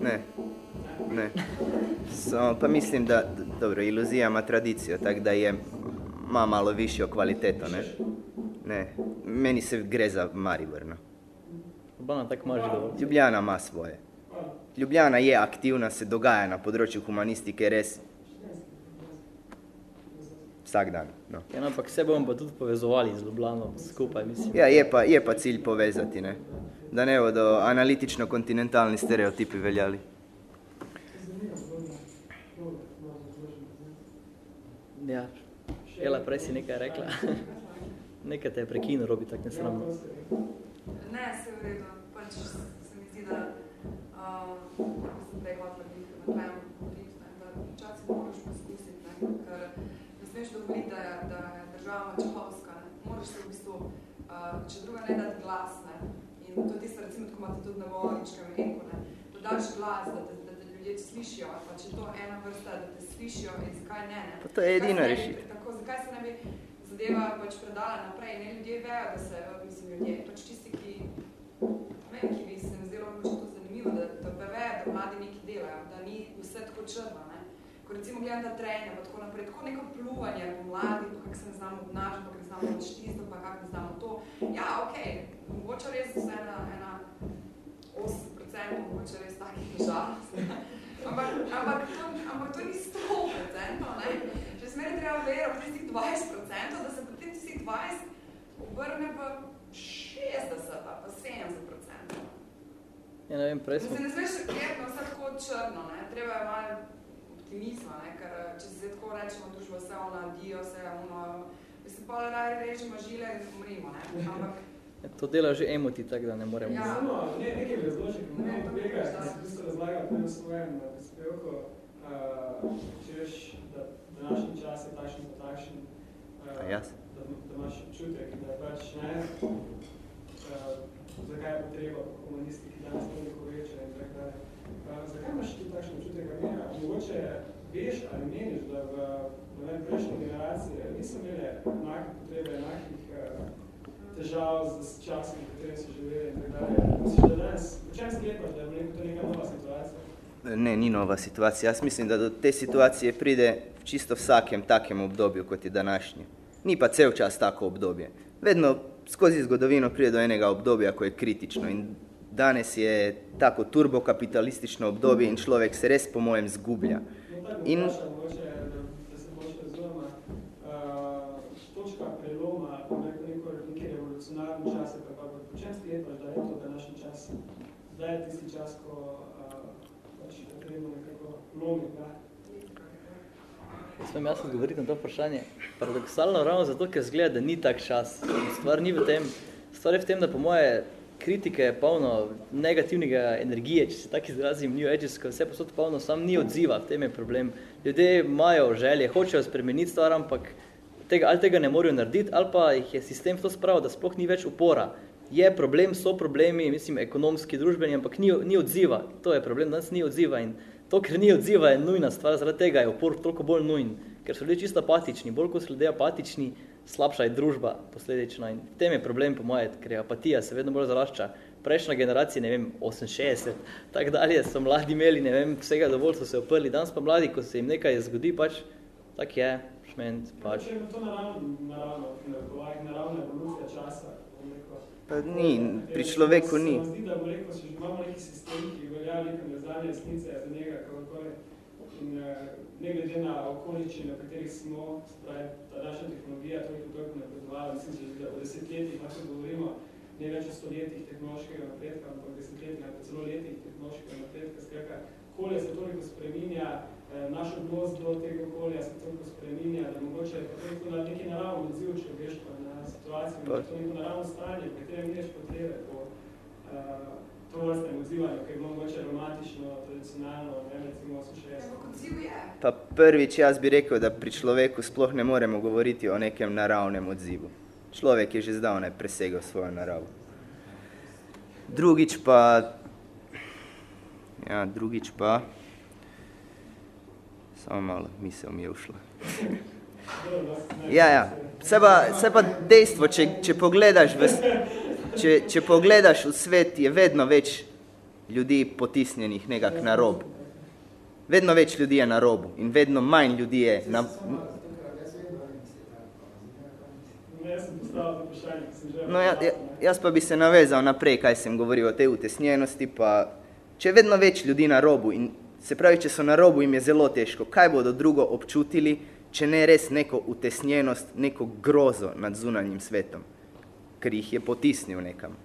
Ne? Ne. So, pa mislim, da, dobro, iluzija ima tradicijo, tako da je, ima malo višjo kvaliteto, ne. Ne, meni se gre za Maribor, Urbana tako ima že dovolj. Ljubljana ima svoje. Ljubljana je aktivna, se dogaja na področju humanistike res vsak dan. No. Ja, no, ampak se bomo pa tudi povezovali z Ljubljano skupaj, mislim. Ja, je pa, je pa cilj povezati, ne. Da ne bodo analitično-kontinentalni stereotipi veljali. Ja, Ela, prej si nekaj rekla. nekaj te je prekinil, Robi, tako nesramno. Ne, se v redu. Pač se mi zdi, da ko sem prej hotela biti na krajem govoriti, ne, da včasih moraš poskusiti, ne, ker ne smeš dovoliti, da, da je država mačehovska. Ne. Moraš se v bistvu, uh, če druga ne dati glas, ne. In to je tisto, recimo, tako imate tudi na Vojničkem enko, ne. Da daš glas, da te, da te ljudje slišijo, ali pa če to ena vrsta, da te slišijo in zakaj ne, ne. Pa to je edina bi- rešitev. Tako, zakaj se ne bi zadeva pač predala naprej? Ne, ljudje vejo, da se, mislim, ljudje, pač tisti, ki, ne vem, ki bi se mi zdelo mogoče to zanimivo, da, da vejo, da mladi nekaj delajo, da ni vse tako črno, ne. Ko recimo gledam ta trenja, pa tako naprej, tako neko pluvanje po mladi, pa kako se ne znamo obnašati, pa kako ne znamo odštisto, pa kako ne znamo to. Ja, okay, mogoče res vse ena, ena 80% mogoče res takih žalost. ampak, ampak, to, ampak to ni 100%, ne. Še zmeraj treba vero v tistih 20%, da se potem tistih 20 obrne pa 60 ali pa 70%. Ja, ne vem, prej smo... Mislim, ne smeš gledati na vse tako črno, ne? treba je malo optimizma, ne? ker eh, če se tako rečemo, družba vse ona, dio, vse ono, mislim, pa raje režemo žile in umrimo, ne? ampak Ja, To dela že emoti, tako da ne moremo. Ja. Samo ne, nekaj bi razložil, Ne, to kolega, ki se v bistvu razlaga po svojem eh, prispevku, uh, češ, da današnji čas je takšen pa takšen, uh, A jaz? da, da imaš občutek, da pač ne, uh, zakaj je potreba po humanistiki danes toliko večja in tako dalje. Zakaj imaš ti takšen občutek, a ne, mogoče veš ali meniš, da v prejšnje generacije niso imele enake potrebe, enakih uh, težav z časom, v katerem so živeli in tako dalje. Misliš, da danes, v čem sklepaš, da je to neka nova situacija? Ne, ni nova situacija. Jaz mislim, da do te situacije pride v čisto vsakem takem obdobju, kot je današnji. Ni pa cel čas tako obdobje. Vedno skozi zgodovino pride do enega obdobja, ko je kritično. In danes je tako turbokapitalistično obdobje in človek se res po mojem zgublja. In... Da, da revolucionarni čas, je pa po čem sklepaš, da je to današnji čas? Zdaj je tisti čas, ko pač potrebno nekako lomiti, da? Smem jaz odgovoriti na to vprašanje? Paradoksalno ravno zato, ker zgleda, da ni tak čas. Stvar ni v tem, stvar je v tem, da po moje kritike je polno negativnega energije, če se tako izrazim, new agesko, vse posod polno, sam ni odziva, v tem je problem. Ljudje imajo želje, hočejo spremeniti stvar, ampak tega, ali tega ne morejo narediti, ali pa jih je sistem to spravil, da sploh ni več upora. Je problem, so problemi, mislim, ekonomski, družbeni, ampak ni, ni odziva. To je problem, danes ni odziva in to, ker ni odziva, je nujna stvar, zaradi tega je upor toliko bolj nujen, ker so ljudje čisto apatični. Bolj, ko so ljudje apatični, slabša je družba posledično in v tem je problem po moje, ker je apatija se vedno bolj zarašča. Prejšnja generacija, ne vem, 68, tak dalje, so mladi imeli, ne vem, vsega dovolj so se oprli, danes pa mladi, ko se jim nekaj zgodi, pač tak je, šment, pač. Če je to naravno, naravno, naravno, naravna evolucija časa, bom rekel. Pa ni, pri človeku ni. Se zdi, da bo rekel, če imamo neki sistem, ki velja neka neznanja resnice za njega, kakorkoli, in eh, ne glede na okoliščine, v katerih smo, spravi, ta naša tehnologija toliko toliko napredovala, mislim, že o desetletjih lahko govorimo, ne več o stoletjih tehnološkega napredka, ampak desetletjih, pa celo letih tehnološkega napredka, skratka, okolje se toliko spreminja, eh, naš odnos do tega okolja se toliko spreminja, da mogoče je to na neki naravni odziv človeštva na situacijo, Pa- to neko naravno stanje, v katerem več potrebe po uh, to vrstnem odzivanju, ki je bilo mogoče romantično, tradicionalno, ne recimo 68. Ampak odziv je. Pa prvič jaz bi rekel, da pri človeku sploh ne moremo govoriti o nekem naravnem odzivu. Človek je že zdavnaj presegel svojo naravo. Drugič pa... Ja, drugič pa... Samo malo, misel mi je ušla. Ja, ja. Se pa, se pa dejstvo, če, če, pogledaš v, če, če pogledaš v svet, je vedno več ljudi potisnjenih nekak na rob. Vedno več ljudi je na robu in vedno manj ljudi je na... Že No, ja, ja, jaz pa bi se navezal naprej, kaj sem govoril o tej utesnjenosti, pa če je vedno več ljudi na robu in se pravi, če so na robu, jim je zelo težko, kaj bodo drugo občutili, če ne res neko utesnjenost, neko grozo nad zunanjim svetom, ker jih je potisnil nekam.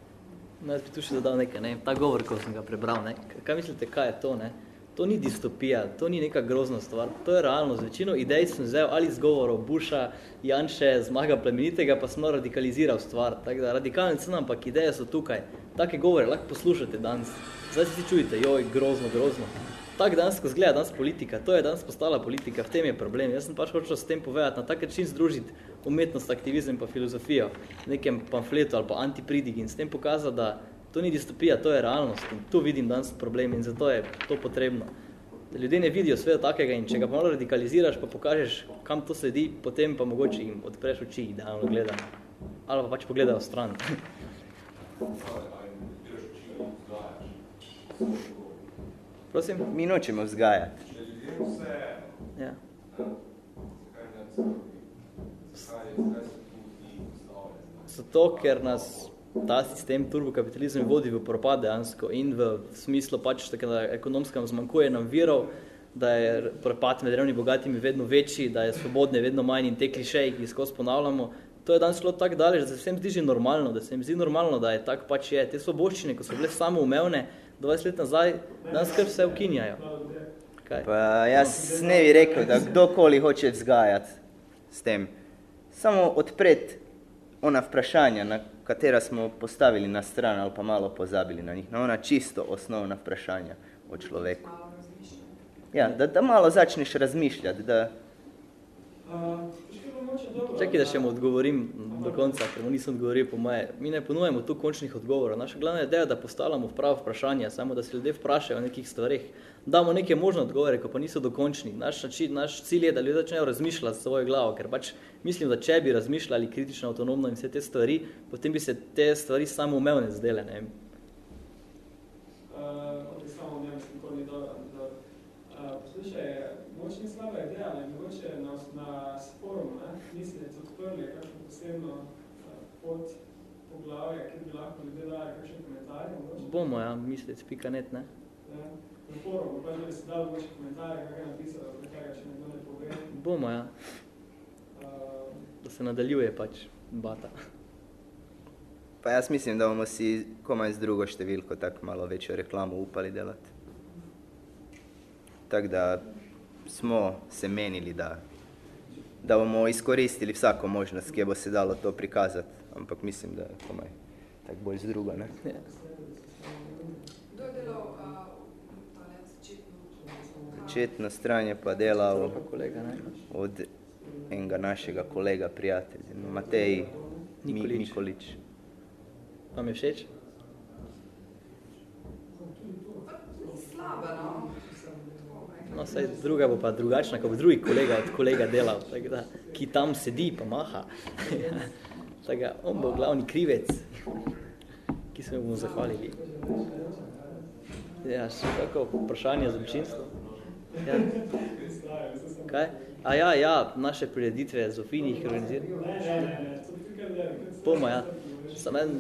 No, jaz bi tu še dodal nekaj, ne? ta govor, ko sem ga prebral, ne? Kaj mislite, kaj je to? Ne? To ni distopija, to ni neka grozna stvar, to je realnost. Večino idej sem vzel ali iz govorov Buša, Janše, zmaga plemenitega, pa malo radikaliziral stvar. Tako da radikalni sem, ampak ideje so tukaj. Take govore lahko poslušate danes. Zdaj se ti čujete, joj, grozno, grozno. Tak danes, ko zgleda danes politika, to je danes postala politika, v tem je problem. Jaz sem pač hočel s tem povedati, na tak način združiti umetnost, aktivizem pa filozofijo v nekem pamfletu ali pa antipridig in s tem pokazati, da to ni distopija, to je realnost in tu vidim danes problem in zato je to potrebno. Ljudje ne vidijo sveta takega in če ga pa malo radikaliziraš, pa pokažeš, kam to sledi, potem pa mogoče jim odpreš oči, idealno gledano. Ali pa pač pogledajo stran. Prosim? Mi nočemo vzgajati. Ja. Zato, ker nas ta sistem turbokapitalizem vodi v propad dejansko in v smislu pač, tako da ekonomskam zmanjkuje nam virov, da je propad med revni bogatimi vedno večji, da je svobodne vedno manj in te klišeji, ki skozi ponavljamo, to je danes šlo tako daleč, da se vsem zdi že normalno, da se jim zdi normalno, da je tak pač je. Te svoboščine, ko so bile samoumevne 20 let nazaj, danes kar vse ukinjajo. Kaj? Pa jaz ne bi rekel, da kdokoli hoče vzgajati s tem. Samo odpreti ona vprašanja, na katera smo postavili na stran ali pa malo pozabili na njih. Na ona čisto osnovna vprašanja o človeku. Ja, da, da malo začneš razmišljati, da Uh, Čakaj, da še mu odgovorim do konca, ker mu nisem odgovoril po moje. Mi ne ponujemo tu končnih odgovorov. Naša glavna ideja je, da postavljamo pravo vprašanje, samo da se ljudje vprašajo o nekih stvareh. Damo neke možne odgovore, ko pa niso dokončni. Naš, način, naš cilj je, da ljudje začnejo razmišljati s svojo glavo, ker pač mislim, da če bi razmišljali kritično, avtonomno in vse te stvari, potem bi se te stvari samoumevne zdele. Ne? Uh, samo ne mislim, to ni dobro, da Slušaj, mogoče ni slaba ideja, ali mogoče na, na forum, ne, mislec odprli kakšno posebno eh, pod poglavje, kjer bi lahko ljudje dali kakšne komentarje, mogoče? Bomo, ja, mislec.net, ne? Ne, na forumu, pa da bi se dali mogoče komentarje, kak je napisal, da tega še nekdo ne pove. Bomo, ja. Uh, Da se nadaljuje pač bata. Pa jaz mislim, da bomo si komaj z drugo številko tako malo večjo reklamo upali delati. Tako da smo se menili, da, da bomo izkoristili vsako možnost, kje bo se dalo to prikazati, ampak mislim, da je komaj tako bolj z drugo, ne? Ja. Začetno? Stran je pa delal od enega našega kolega, prijatelja, Matej Mi- Nikolič. Nikolič. Vam je všeč? Slaba, no. No, saj druga bo pa drugačna, kot drugi kolega od kolega delal, tako da, ki tam sedi pa maha. tako da, on bo glavni krivec, ki se mu bomo zahvalili. Ja, še kako vprašanje za občinstvo? Ja. Kaj? A ja, ja, naše prireditve Zofini jih organizirajo. Bomo, ja. Sam en,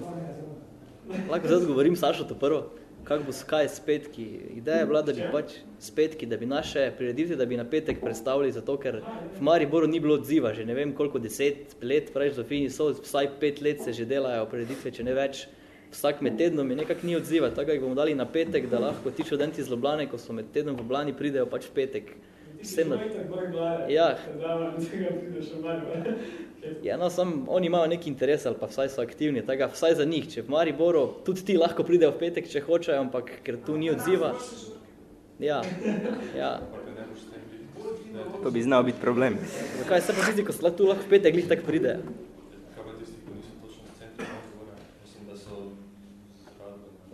lahko zdaj odgovorim Sašo to prvo, kako bo skaj s petki. Ideja je bila, da bi pač s petki, da bi naše prireditve, da bi na petek predstavili, zato ker v Mariboru ni bilo odziva, že ne vem koliko deset let, praviš Zofini so, vsaj pet let se že delajo prireditve, če ne več. Vsak med tednom je nekako ni odziva, tako da jih bomo dali na petek, da lahko ti študenti iz Ljubljane, ko so med tednom v Ljubljani, pridejo pač v petek. Vsem na... Ja. Tega pride. Ja, no, sam, oni imajo neki interes ali pa vsaj so aktivni, da vsaj za njih. Če v Mariboru, tudi ti lahko pridejo v petek, če hočejo, ampak ker tu ni odziva. Ja, ja. To bi znal biti problem. Zakaj se pa tisti, ko tu lahko v petek, glih tako pride?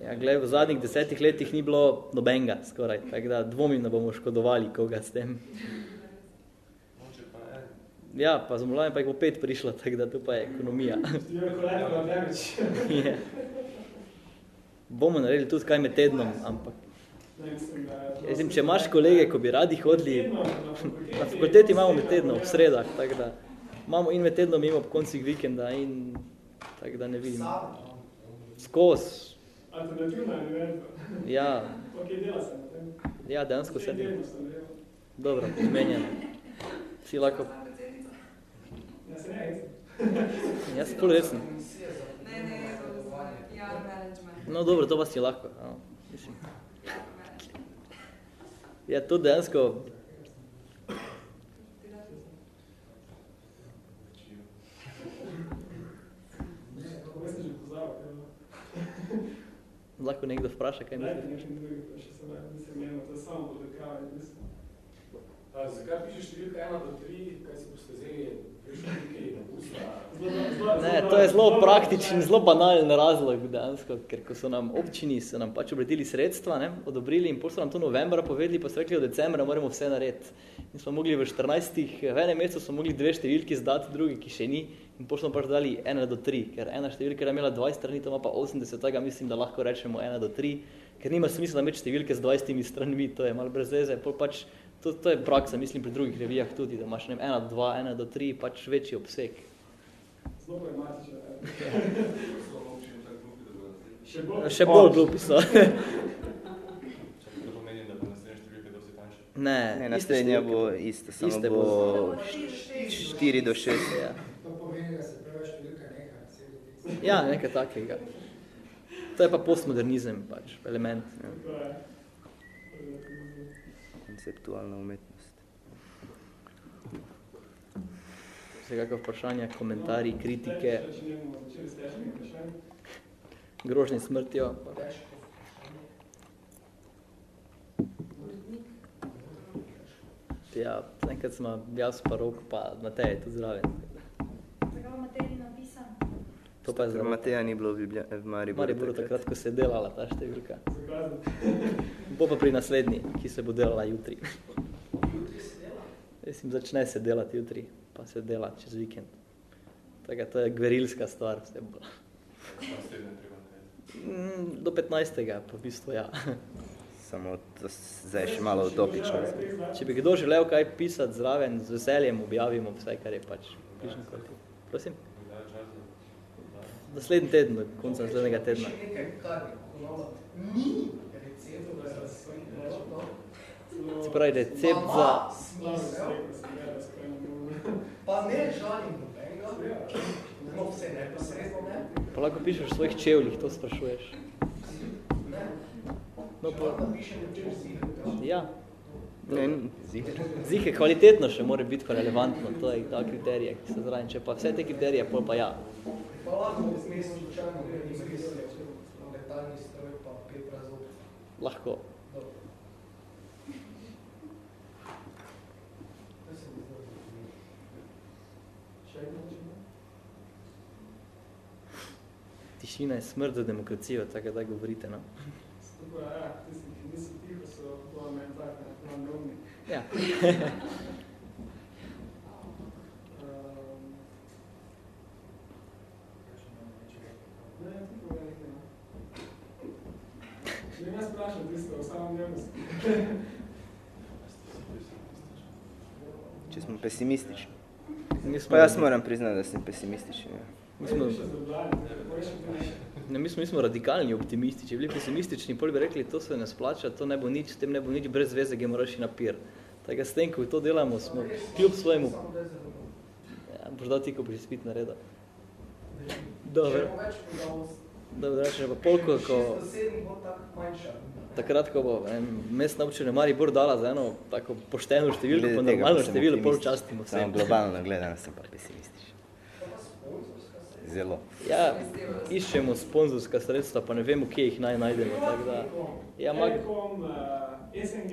Ja, gled, v zadnjih desetih letih ni bilo nobenga skoraj, tako da dvomim, da bomo škodovali koga s tem. Je. Ja, pa z Mulanje pa jih bo pet prišlo, tako da tu pa je ekonomija. Je. Bomo naredili tudi kaj med tednom, ampak je to- Jaz mislim, če imaš kolege, ko bi radi hodili, na fakulteti- imamo med tednom, ob sredah, tako da imamo in med tednom, ob koncih vikenda in tako da ne vidim. Skos, Alternativna univerza. ja, Ok, dela se na tem. ja, dejansko sem. Dobro, izmenjeno. Si lahko, Ja, se ne, hecam. jaz sem ful resen. Ne, ne, PR management. No dobro, to pa si lahko. No, mislim. Ja, to dejansko, je lahko nekdo vpraša, kaj Ne, misliš. nekaj drugega, pa še sem nisem imel, to je samo bodrkava, mislim. A, zakaj pišeš številka 1 do 3, kaj si boste Ne, to je zelo praktičen, zelo banalen razlog dejansko, ker ko so nam občini, so nam pač obredili sredstva, ne, odobrili in pol so nam to novembra povedali, pa so rekli, od decembra moramo vse narediti. In smo mogli v 14, v enem mesecu smo mogli dve številki zdati, drugi, ki še ni, in pol smo pač dali ena do tri, ker ena številka je imela 20 strani, to ima pa 80, tega mislim, da lahko rečemo ena do tri, ker nima smisla imeti številke z 20 stranmi, to je malo brez veze, pač to, to je praksa, mislim, pri drugih revijah tudi, da imaš ne, vem, ena do dva, ena do tri, pač večji obseg. Zelo pragmatično. ja. Še bolj. Še bolj glupi so. To pomeni, da bo naslednja številka dosti tanjša. Ne, Ne, naslednja številke. bo isto, samo Iste bo bo. 4 do 6. Ja. To pomeni, da se prva številka neha ja, nekaj takega. To je pa postmodernizem, pač, element. Ja. Konceptualna umetnost. Vsekakor vprašanja, komentarji, kritike, grožnje smrtjo. Pa. Ja, enkrat smo jaz pa rok, pa Matej je tudi zraven. Bo Matej? To pa je za Mateja ni bilo v, Ljublja, v Mariboru. Mariboru takrat. ko se je delala ta številka. Bo pa pri naslednji, ki se bo delala jutri. Mislim, začne se delati jutri, pa se dela čez vikend. Tako, to je gverilska stvar. Vse bo. Mm, Do 15. pa v bistvu ja. samo to zdaj še malo utopično. Če bi kdo želel kaj pisati zraven, z veseljem objavimo vse, kar je pač kolektiv. Prosim? Naslednji teden, do konca naslednjega tedna. Še nekaj, kar je ponavljam, ni receptov za smrtno. Se pravi, recept za... pa ne žalim nobenega, no vse neposredno ne, Pa lahko pišeš v svojih čevljih, to sprašuješ. ne, No, pa, ja. Ne, ziher. Zihe, kvalitetno še mora biti pa relevantno, to je ta kriterija, ki se zraven. Če pa vse te kriterije, pol pa ja. Pa lahko vmes slučajno gredim res letalni stroj pa pet razlog. Lahko. Dobro. Tišina je smrt za demokracijo, tako da govorite, no. Tako, ja, tisti, ki niso tiho, so po. Ja. Um, ne, ti povej nekaj, no. Ne, jaz vprašam tisto o samom dnevnosti. Če smo pesimistični. Pa jaz moram priznati, da sem pesimističen. Ja. mi smo, ne, mi smo, mi smo radikalni optimisti. Če bi bili pesimistični, pol bi rekli, to se ne splača, to ne bo nič, s tem ne bo nič, brez veze, ga moraš na pir. Tako s tem, ko to delamo, smo kljub svojemu, ja, boš dal ti, ko boš spit naredil. Če Dobro, bo več podal, dobro, reče pa pol, ko, takrat, ko bo vem, mestna občina Maribor dala za eno tako pošteno številko, Glede pa normalno število, pol častimo vsem. Samo globalno gledano sem pa pesimističen. Zelo. Ja, iščemo sponzorska sredstva, pa ne vemo, kje jih naj najdemo, tako da... Ja, mag... Uh, SNG.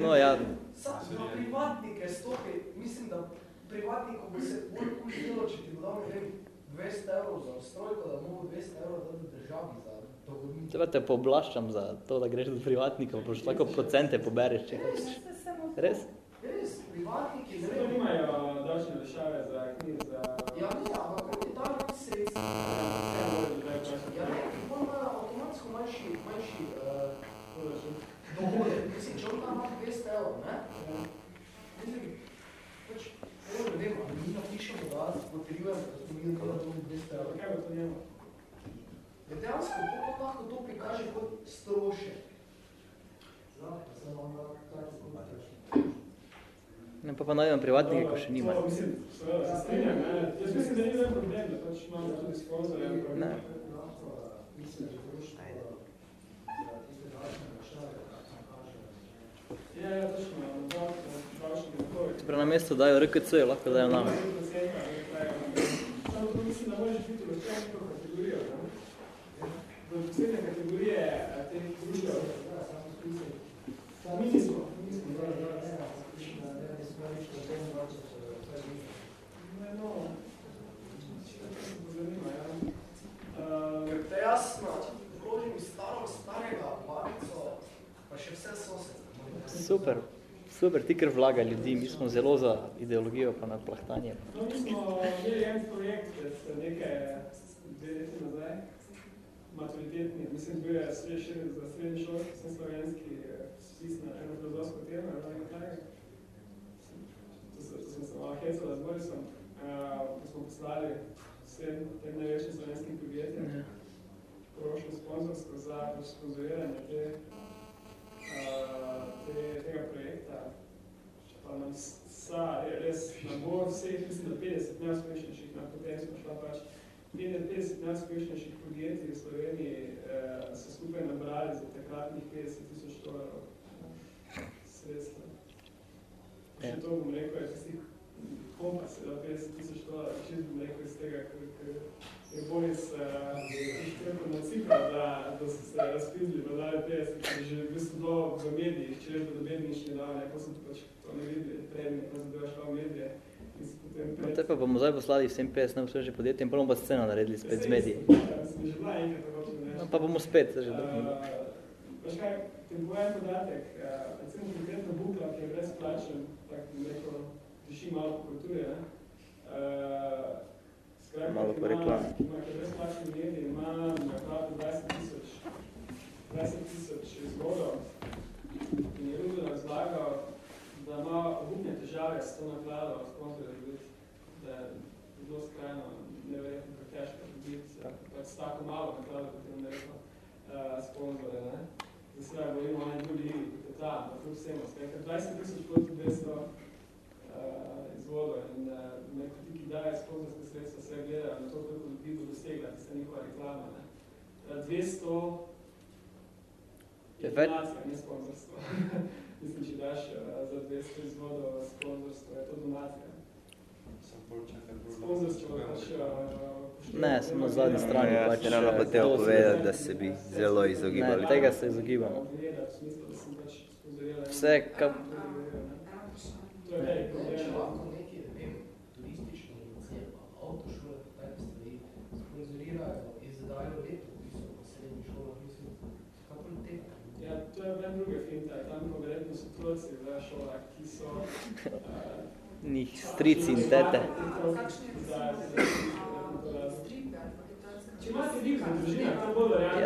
No ja, Sa, na privatnike stopi, mislim, da privatniku bi se bolj kužilo, če ti bo dal, ne vem, 200 evrov za strojko, da mogo 200 evrov dati državi za dogodnike. Tebe te pooblaščam za to, da greš do privatnika, pa boš tako procente pobereš, če hočeš. Res? Res, privatniki, ne Zato vem, nimajo davčne rešave za knjige, za... ja ne, ampak oni dajo več sredstva. Ja ne, on ima avtomatsko manjši, manjši uh, dohodek, mislim, če on tam ima 200 evrov, ne? Mislim, evo, ne vem, ali mi napišemo, da potrjujemo, da smo mi da to 200 evrov. Kaj bo to njemu? Ja, dejansko, kako lahko to prikaže kot strošek? Ne, pa pa najdem privatnike, ko še nima. To, mislim, se strinjam, ne. Jaz mislim, da ni problem, da pač imamo tudi sponzorje. Ne. Ja, ja, pravi, na mesto dajo RKC, lahko dajo nam. Da. Ne, no, če te bo zanima, ja. Uh, Ker te jaz na vložim staro, starega babico, pa še vse sosed. Super, super, ti ker vlaga ljudi, mi smo zelo za ideologijo pa na plahtanje. No, mi smo imeli en projekt pred nekaj dve leti nazaj, maturitetni, mislim, bil je sve še za srednji šolski, sem slovenski, eh, spis na eno filozofsko temo, ali nekaj takega. To se- to sem se malo hecala z Borisom, uh, ko smo poslali vsem tem največjim slovenskim podjetjem, Ja. prošlo sponzorsko za sponzoriranje te, te, tega projekta. Pa nam sa, res, nabor vseh, mislim, da 50 najuspešnejših, na potem smo šla pač 50 najuspešnejših podjetij v Sloveniji eh, so skupaj nabrali za takratnih 50 tisoč dolarov sredstva. Še to bom rekel, je tisti kompas, dal 50 tisoč dolarov, čist bom rekel iz tega, ker je Boris uh, na Cipra, da, da so se razpizli, da dali 50, ker je že v bistvu bilo v medijih, če da dobe nič ne dal, pa sem pač to ne videli, prednje, pa zadeva šla v medije. Potem No, te pa bomo zdaj poslali vsem 50 najuspešnejših podjetij in pa bomo pa sceno naredili spet z mediji. Že. No, pa bomo spet, že Uh. Veš kaj, ti povem podatek, uh, recimo konkretno Bukla, ki je brezplačen, tako bom rekel, diši malo po kulturi? Uh, Malo ki po ima- reklami. ki Ima, ki je brezplačen medij, ima na pravi 20 tisoč 20 tisoč izvodov in je Ruben razlagal, da ima obupne težave s to naklado sponzorja dobiti, da je zelo skrajno neverjetno pretežko dobiti, pač s tako malo naklado, kot je rekel, uh, sponzore, ne. Se da govorimo o eni drugi ligi, kot je ta, na kljub vsemu, skratka 20 tisoč proti 200 uh, izvodov in uh, neko ti, ki daje sponzorske sredstva, sve gledajo na to, koliko dobi bo dosegla, tista njihova reklama, ne. Uh, 200 je donacija, ne sponzorstvo. Mislim, če daš uh, za 200 izvodov sponzorstvo, je to donacija. Pač Ne, sem na zadnji strani. Ja, pač, ravno eh, hotel to se- povedati, da se bi zelo izogibali. Ne, tega se izogibamo. Vse, kar... To je velik problem. Če lahko neki, ne vem, turistični cel, avtošole, take stvari sponzorirajo, izdajo leto, v bistvu v srednjih šolah, mislim, kako tega. Ja, to je ven druge finte, tam pa verjetno so otroci v šolah, ki so uh, Njih strici in tete. V.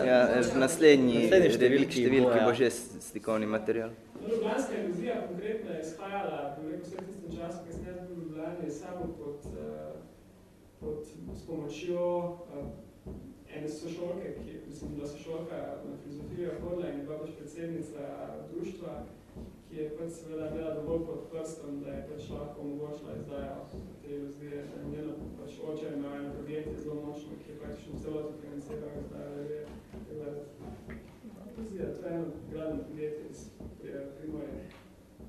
Ja, v naslednji, Naslednji številki, številki bo, številki bo ja. že slikovni material. Ljubljanska iluzija konkretno je izhajala, rekel, vseh tistem času, ki sem jaz bil v Ljubljani, samo pod, uh, pod, s pomočjo uh, ene sošolke, ki je, mislim, bila sošolka na filozofijo hodila in je bila pač predsednica društva, ki je pač seveda bila dovolj pod prstom, da je pač lahko omogočila izdajo te iluzije. Njeno pač oče je imel eno podjetje zelo močno, ki je praktično celoti financiral izdajo iluzije. Iluzija, to je eno gradno podjetje iz pri- Primorja.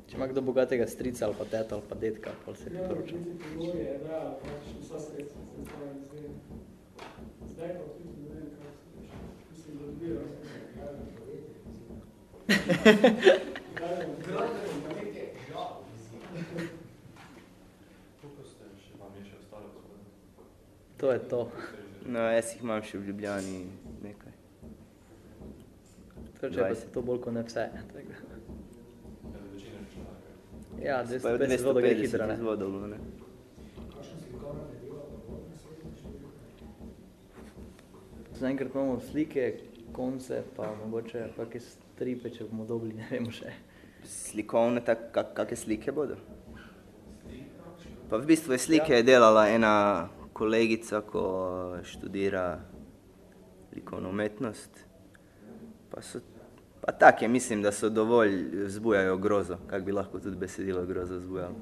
Če ima kdo bogatega strica ali pa teta ali pa detka, pa se Ja, priporoča. niti Primorje je dalo praktično vsa sredstva za izdajo iluzije. Zdaj pa tudi ne vem, kako se. Mislim, da dobijo. To je to. No, jaz jih imam še v Ljubljani nekaj. Ker če pa se to bolj kot ne vse. tako. Ja, večina računalnika. Ja, Pa je 250 vodov gre hitro, 250 ne. izvodov bilo, ne. Kakšna slikovna je bila pa bolj na srednjih številkah? Zaenkrat imamo slike, konce, pa mogoče kakšne stripe, če bomo dobili, ne vemo še. Slikovne, tak, kak, kakšne slike bodo? Pa v bistvu je slike je delala ena kolegica, ko študira likovno umetnost. Pa so, pa take, mislim, da so dovolj vzbujajo grozo, kak bi lahko tudi besedilo grozo vzbujalo.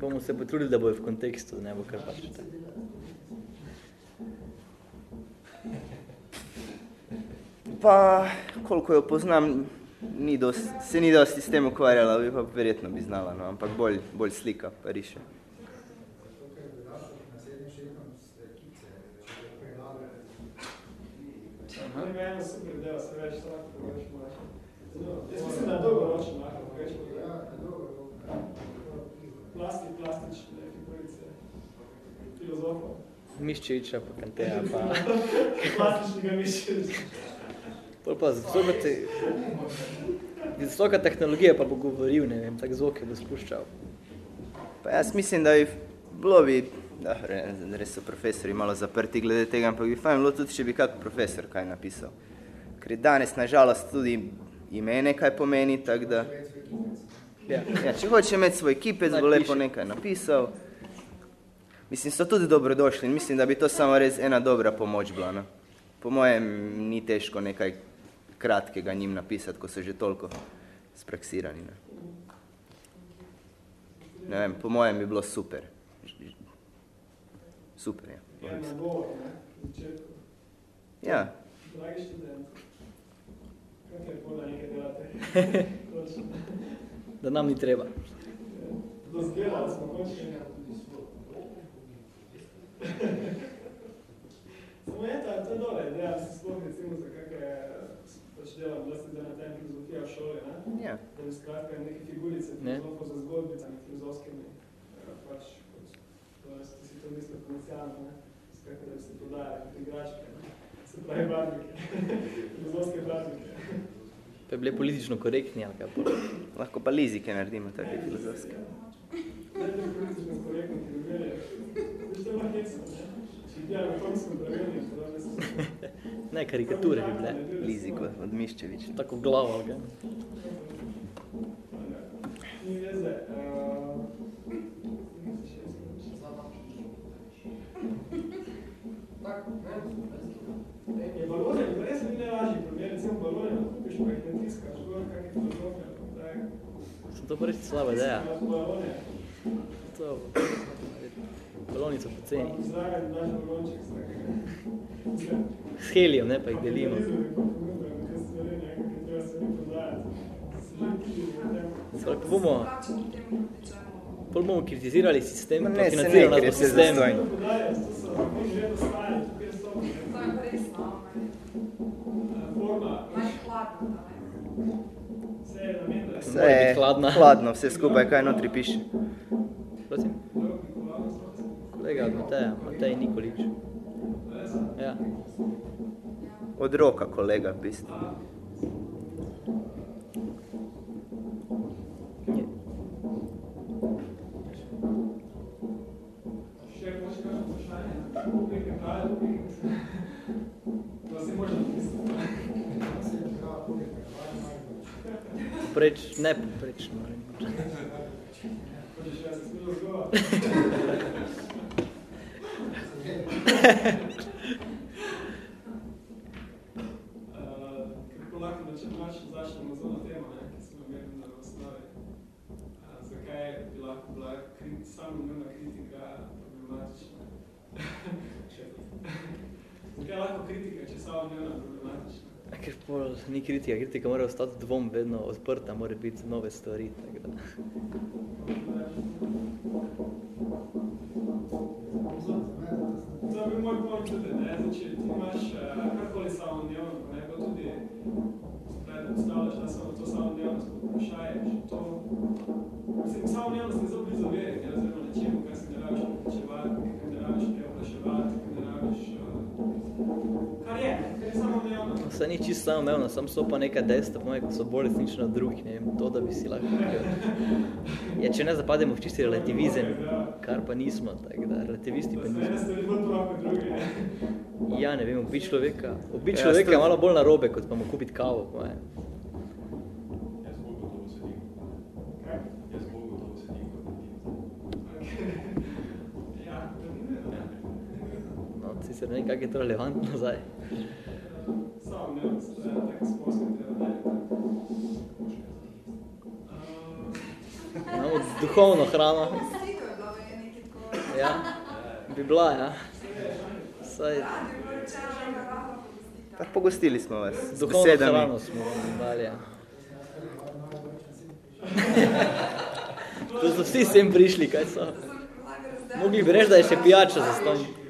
Bomo se potrudili, da bojo v kontekstu, ne bo kar pač. Pa, koliko jo poznam, ni dost, se ni dosti s tem ukvarjala, bi pa verjetno bi znala, no, ampak bolj, bolj slika pa riše. Plastik, plastične figurice, filozofov. Miščeviča, pa Kanteja, pa... Plastičnega mišljenja. Pol pa visoka, te... visoka tehnologija pa bo govoril, ne vem, tak zvoke bo spuščal. Pa jaz mislim, da bi bilo bi, da, res so profesori malo zaprti glede tega, ampak bi fajn bilo tudi, če bi kak profesor kaj napisal. Ker je danes, nažalost, tudi ime nekaj pomeni, tako da... Ja. Ja, če hoče imeti svoj kipec, bo lepo nekaj napisal. Mislim, so tudi dobrodošli in mislim, da bi to samo res ena dobra pomoč bila. No? Po mojem ni težko nekaj kratkega njim napisati, ko so že toliko spraksirani. Ne? ne vem, po mojem bi bilo super. Super, ja. Ja, na govor, ne. Ja, Dragi študent, kako je pol, da nekaj delate? Da nam ni treba. Do zgleda, da smo končni. Samo je ta, to je ideja, da se sploh recimo za kakve, pač delam, da ste zdaj na tem filozofija v šoli, ne? ja. Da bi skratka neke figurice Ne. filozofov za zgodbicami filozofskimi, eh, pač, kot, da ste si to mislili komercialno, ne? Skratka, da bi se prodajali kot igračke, ne? Se pravi barvike, filozofske barvike. Pa je bile politično korektni, ali kaj pol. Lahko pa lizike naredimo, take filozofske. Ne bi politično korektno, ki bi imeli, veš, to je malo hecno, ne? Ne, karikature bi bile. Liziko od Miščevič. Tako veze. Uh, Tako, ne? je balone, pa res ni najlažji problem, recimo balone nakupiš, pa jih ne tiskaš, gor kakih filozofija, da je... Sem to prvič slaba ideja. To, baloni so poceni. S helijem, ne, pa jih delimo. Zdaj, pa bomo, pol bomo kritizirali sistem, pa ne, se ne, financirali nas ker je bo vse sistem. zastojno. Pa ne. vse je hladno, vse skupaj, kaj notri piše. Prosim? Kolega od Mateja, Matej Nikolič. Ja. Od roka kolega, v bistvu. Je. Še moče kakšno vprašanje? Publike, prave publike. To si možno misliti. Preč, ne prečno. Hočeš jaz se smilo zgova? Uh, kako lahko način naš začnemo z ono temo, ne, ki smo imeli na osnovi. Uh, zakaj bi lahko bila krit, samoumevna kritika problematična? zakaj je lahko kritika, če je samoumevna problematična? Ker pol ni kritika, kritika mora ostati dvom vedno odprta, mora biti nove stvari, tako da. Zdaj bi moj point tudi, ne, zdaj, če ti imaš uh, karkoli samoumevno, pa ne bo tudi, se pravi, da postavljaš ta samo, to samoumevnost pod vprašaj, že to, mislim, samoumevnost je zelo blizu veri, ne, oziroma nečemu, kar se ne rabiš prepričevati, kar ne rabiš preopraševati, kar ne rabiš, uh, kar je, kar je samoumevno. Vse ni čisto samoumevno, sam so pa nekaj dejstva, po mojem, ko so bolj resnične od drugih, ne vem, to, da bi si lahko Ja, če ne zapademo v čisti relativizem, kar pa nismo, tako da relativisti pa nismo. Ja, ne vem, ubit človeka, ubit Ja, človeka je malo bolj narobe, kot pa mu kupiti kavo, po mojem. Sicer ne vem, kako je to relevantno zdaj. je ena taka spolska treba, ne. Uh, Imamo duhovno hrano. Tako. Ja, bi bila, ja. Saj. Pa pogostili smo vas s duhovno besedami. hrano smo vam dali, ja. To so vsi sem prišli, kaj so? Mogli bi reči, da je še pijača za ston.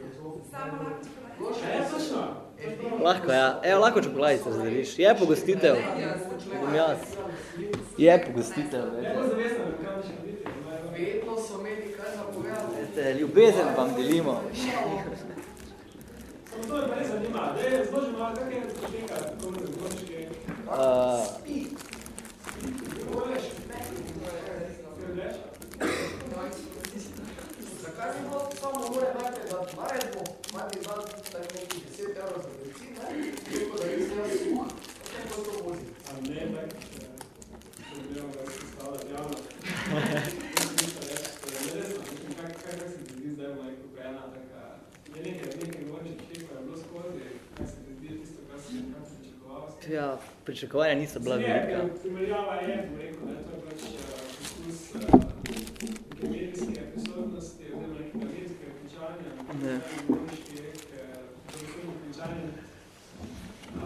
Lahko ja. Evo, lahko čokoladice razdeliš. Je pogostitev. Bom jaz. Je pogostitev, bo da ne. Vedno so imeli kaj zapovedati. Veste, ljubezen vam delimo. Samo to me res zanima, da je zloži malo, kak je poteka tako Govoriš? Kaj rečeš? Zakaj bi bilo samo more najprej dati naredbo, dati tak neki 10 evrov za benzin, ne? Rekel, da jaz ima. Potem bo to vozi. A ne, tak, eh, problem, da se stavlja javno. ja, pričakovanja niso bila velika. Primerjava ne, je pač uh, poskus uh, neke medijske prisotnosti oziroma nekega medijskega kričanja, Ne. nekega nekega kričanja. Uh,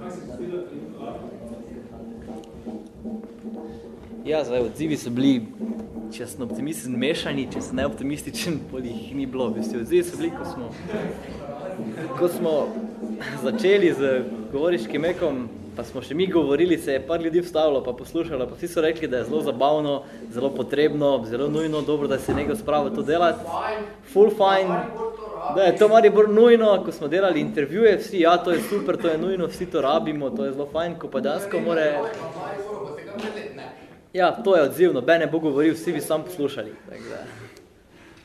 kaj se ti zdi, da trenutno lahko? Ja, zdaj, odzivi so bili, če sem optimističen, mešani, če sem neoptimističen, pol jih ni bilo. V bistvu, odzivi so bili, ko smo, ko smo začeli z govoriškim ekom, pa smo še mi govorili, se je par ljudi vstavilo, pa poslušalo, pa vsi so rekli, da je zelo zabavno, zelo potrebno, zelo nujno, dobro, da se nekaj spravo to delati. Full fine, da je to Maribor nujno, ko smo delali intervjuje, vsi, ja, to je super, to je nujno, vsi to rabimo, to je zelo fajn, ko pa dejansko more... Ja, to je odziv, noben ne bo govoril, vsi bi sam poslušali. Tako da.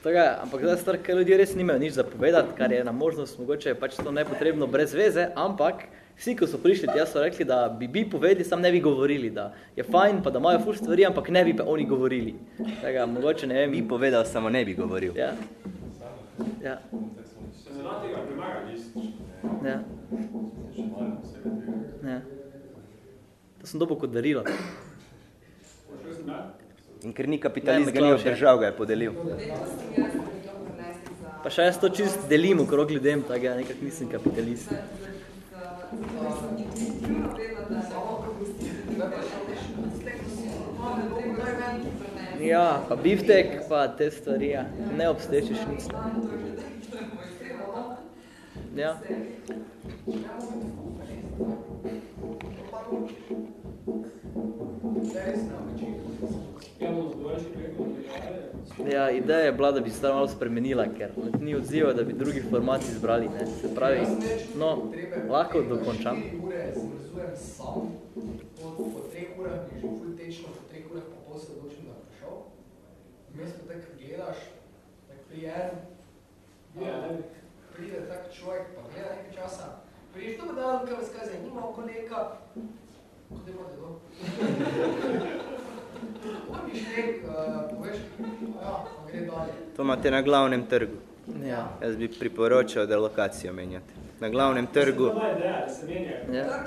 Tega, ampak zdaj stvar, ker ljudje res nimajo nič zapovedati, kar je ena možnost, mogoče je pač to nepotrebno brez veze, ampak vsi, ko so prišli tja, so rekli, da bi bi povedali, sam ne bi govorili, da je fajn, pa da imajo ful stvari, ampak ne bi pa oni govorili. Tega, mogoče ne vem. Bi povedal, samo ne bi govoril. Ja. Ja. Ja. Ja. To sem dobil kot darilo. In ker ni kapitalist, ga ni obdržal, ga je podelil. Pa še jaz to čist delim okrog ljudem, tako ja, nekak nisem kapitalist. Ja, pa biftek, pa te stvari, ja. ne obstečiš nic. Ja. Preko nadaljevali. Ja, ideja je bila, da bi se stvar malo spremenila, ker ni odziva, da bi drugi format izbrali. Ne. Se pravi, no, lahko dokončam. Sam, po, po treh urah mi je že ful tečno, po treh urah pa pol se odločim, da bom šel. Vmes pa tako gledaš, tako prije en, Ja, a, ne. pride tak človek, pa gleda nekaj časa, priješ to dan, kaj vas kaj zanima, kolega, kod imate to? On mi štek, uh, poveš, a ja, pa gre dalje. To imate na glavnem trgu. Ja. Jaz bi priporočal, da lokacijo menjate. Na glavnem trgu, To je ideja, da se menja. Ja.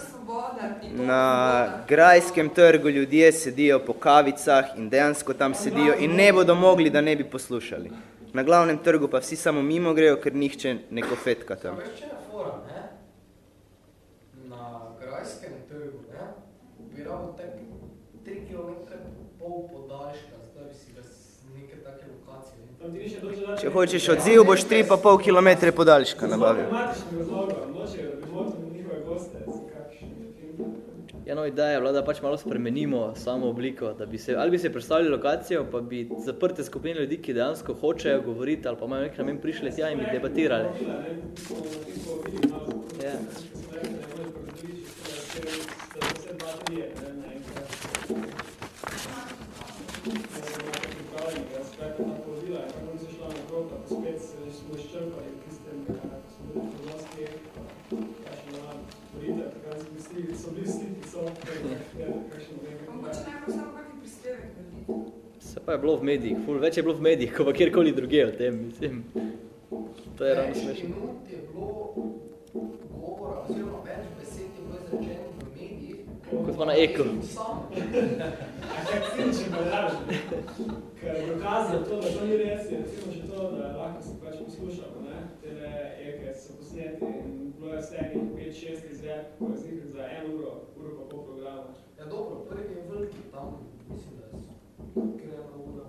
Na grajskem trgu ljudje sedijo po kavicah in dejansko tam sedijo in ne bodo mogli, da ne bi poslušali. Na glavnem trgu pa vsi samo mimo grejo, ker nihče ne kofetka tam. Veš, če na fora, ne? Na grajskem trgu, ne? Bi rabo tak 3 km pol podaljška, zdaj bi si ga neke take lokacije. Tam ti više dati... Če hočeš odziv, boš 3,5 km podaljška nabavil. Pragmatičnim razlogom, nočejo, da bi motili njihove goste, film. Ja, no, ideja je bila, da pač malo spremenimo samo obliko, da bi se, ali bi se predstavili lokacijo, pa bi zaprte skupine ljudi, ki dejansko hočejo govoriti ali pa imajo nek namen prišli tja in bi debatirali. Ja. Se pa je bilo v medijih, ful, več je bilo v medijih, kot pa kjerkoli druge o tem, mislim. To je ravno Več smešno. minut je bilo govora, oziroma več besed je bilo medijih. Kot pa na Eko. Ker je dokaz za to, da to ni res, je recimo še to, da lahko se pač poslušamo, ne? Tele eke so posneti in bilo je vse enih 5-6 izvedb, ko je znikaj za eno uro, uro pa pol programa. Ja dobro, prvi je veliki tam, mislim, da je kjer je ena ura.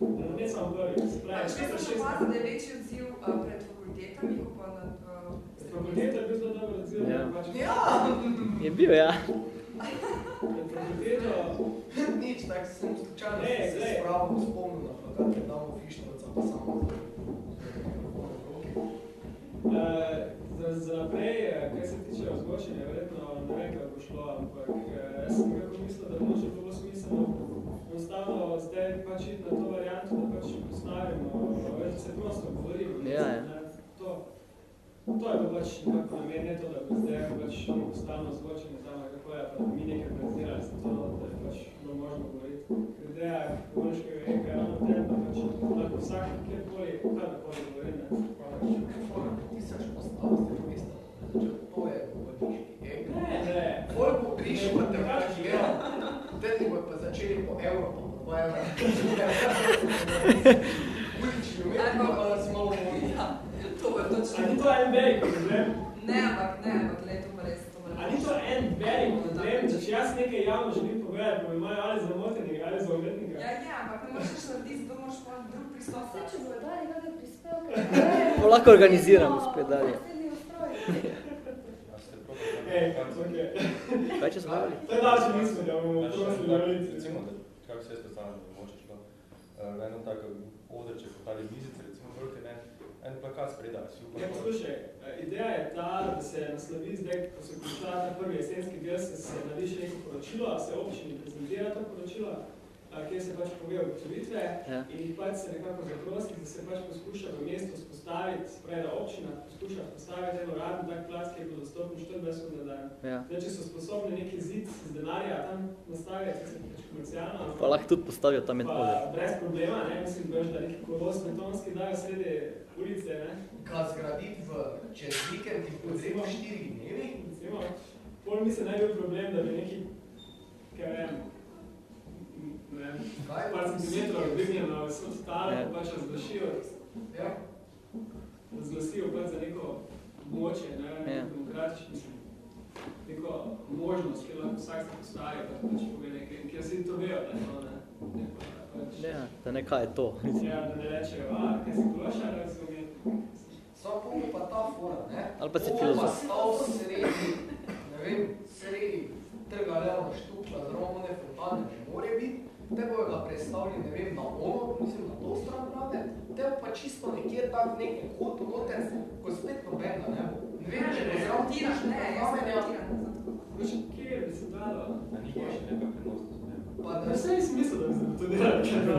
No, ne samo prvi, se pravi, jaz sem 6 opazila, da je večji odziv uh, pred fakultetami, kot pa na uh, Fakulteta je bil zelo dobro odziv, Ja. pač Ja! Je bil, ja. Fakulteto, Nič, tak sem slučajno Ne, se glej. spravil spomnil na plakat, ker damo Fištovca, pa samo Uh, za, za naprej, eh, kaj se tiče ozvočenja, verjetno ne vem, kako bo šlo, ampak eh, jaz sem nekako mislil, da moče to bo smiselno enostavno zdaj pač iti na to varianto, da pač postavimo, več da se prosto govori. Ja, ja. To, to je bilo pač nekako namen, ne to, da bi zdaj pač neko stalno mi familija ki organizira to, da pač ima možno govoriti. Ideja ekološkega je ravno tem, da pač lahko vsak kada karkoli govori, ne. Pa sad Tisoč postav ste znači to je govorniški Ne, Ne, ne. Koliko je, tedi bo pa po evro, po. Ulični pa. Ja, to je točno. Ali to je ne? Ne, ampak ne. Da če jaz nekaj javno želim povedati, me imajo ali za motenega, ali za umetnika? Ja, ja, ampak ne moreš narediti, zato moraš pa drug pristop. Vse, če bojo dali kakšne prispevke, To lahko organiziramo spet dalje. Ej. Kaj če smo bavili? To je da bomo Znači, prosti tako, na recimo, da, kako se jaz predstavljam, da bi moče šlo, uh, eno tako odrče, kot tali mizice, recimo, velike, ne, en plakat spredaj, si upam. Ja, poslušaj, eh, ideja je ta, da se naslovi zdaj, ko se konča ta prvi jesenski del, se, se naredi še neko poročilo, se občini prezentira to poročilo kjer se pač povejo ugotovitve Ja. in jih pač se nekako zaprosi, da se pač poskuša v mestu spostaviti, spravi, da občina poskuša spostaviti en uradni tak plac, ki bo dostopen 24 na dan. Ja. Zdaj, če so sposobni neki zid z denarja tam nastaviti, se pač komercialno, Pa lahko tudi postavijo tam en pa brez problema, ne, mislim, veš, da neki kolos betonski dajo sredi ulice, ne, Ga zgraditi v čez vikend in potrebo štirih dnevi, recimo, pol mislim, naj bil problem, da bi neki, kaj vem, ne par centimetrov dvignjeno vso staro, Ja. pa pač razglašijo, ja, razglasijo pač za neko moče, ne vem, Ja. demokratično, neko možnost, ki lahko vsak se postavi, pa pač pove nekaj, kjer si to vejo, da je to, ne, ne pa pač, Ja, da ne kaj je to. ja, da ne rečejo, a, kaj si klošar, ali si umetnik, samo pol pa ta fora, ne? Ali pa si filozof. stal sredi, ne vem, sredi trga Leona Štukla, zelo one fontane ne more biti, te bojo ga predstavili, ne vem, na ono, mislim, na to stran brate, te pa čisto nekje tak v nekem kotu noter, ko spet nobenga ne bo. Ne vem, če bo zraven Tiraš, ne, jaz tiran. Veš, kje bi se dalo? Da ni še neka prenosnost, ne. pa Da da se ni smisel, da bi se to delali, kaj da.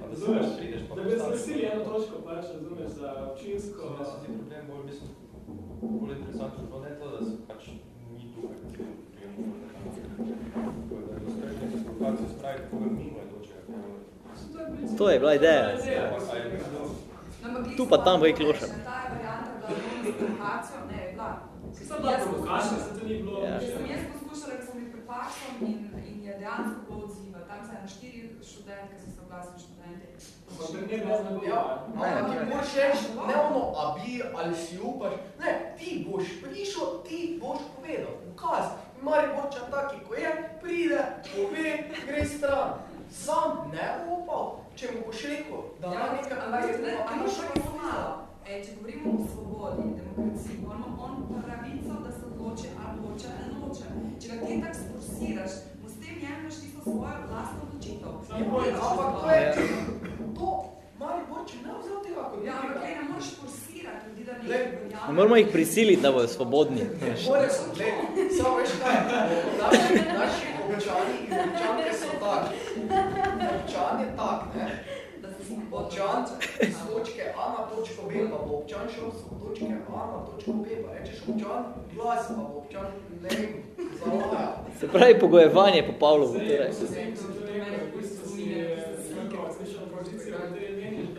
Pa da se Razumeš? prideš pa Da bi zglasili eno točko, pač, razumeš, za občinsko... Meni se zdi problem bolj, mislim, bolj interesantno, pa ne to, da se pač ni tukaj, je prijemno, da je provokacijo spraviti, koga mimo je točega. To je bila ideja. Je Tu pa tam v Eklošem. Ta je varianta, bomo s ne, je bila. Bila. Ja. Ker sem jaz poskušala, ker sem bil in, je dejansko bilo odziva. Tam se je na štiri študentke, so se zelo Ja, dobro. ne, moraš reči, ne ono, a bi ali si upaš, ne, ti boš prišel, ti boš povedal, ukaz, Mariborčan taki, ko je, pride, pove, gre stran. Sam ne bo upal, če mu boš rekel, da ima nekaj ampak ne, pa ampak še. Ej, če govorimo o svobodi, demokraciji, ima on pravico, da se odloči, ali hoče ali noče. Če ga ti tako sforsiraš, mu s tem jemlješ tisto svojo vlastno odločitev. Ja, ampak to je, to, Mariborčan ne vzel tega kot Ja, ampak ne moreš forsirati ljudi, da verjamejo. Ne moramo jih prisiliti, da bodo svobodni. More so, gled, samo veš kaj, naši, naši občani in občanke so tak. Občan je tak, ne? Se Občan iz točke A na točko B, pa bo občan šel z točke A na točko B, pa rečeš občan, glas, pa bo občan, ne zalaja. Se pravi pogojevanje po Pavlovu. Torej. Zdaj, sem to rekel, v bistvu si nekako slišal pozicijo, v kateri meniš,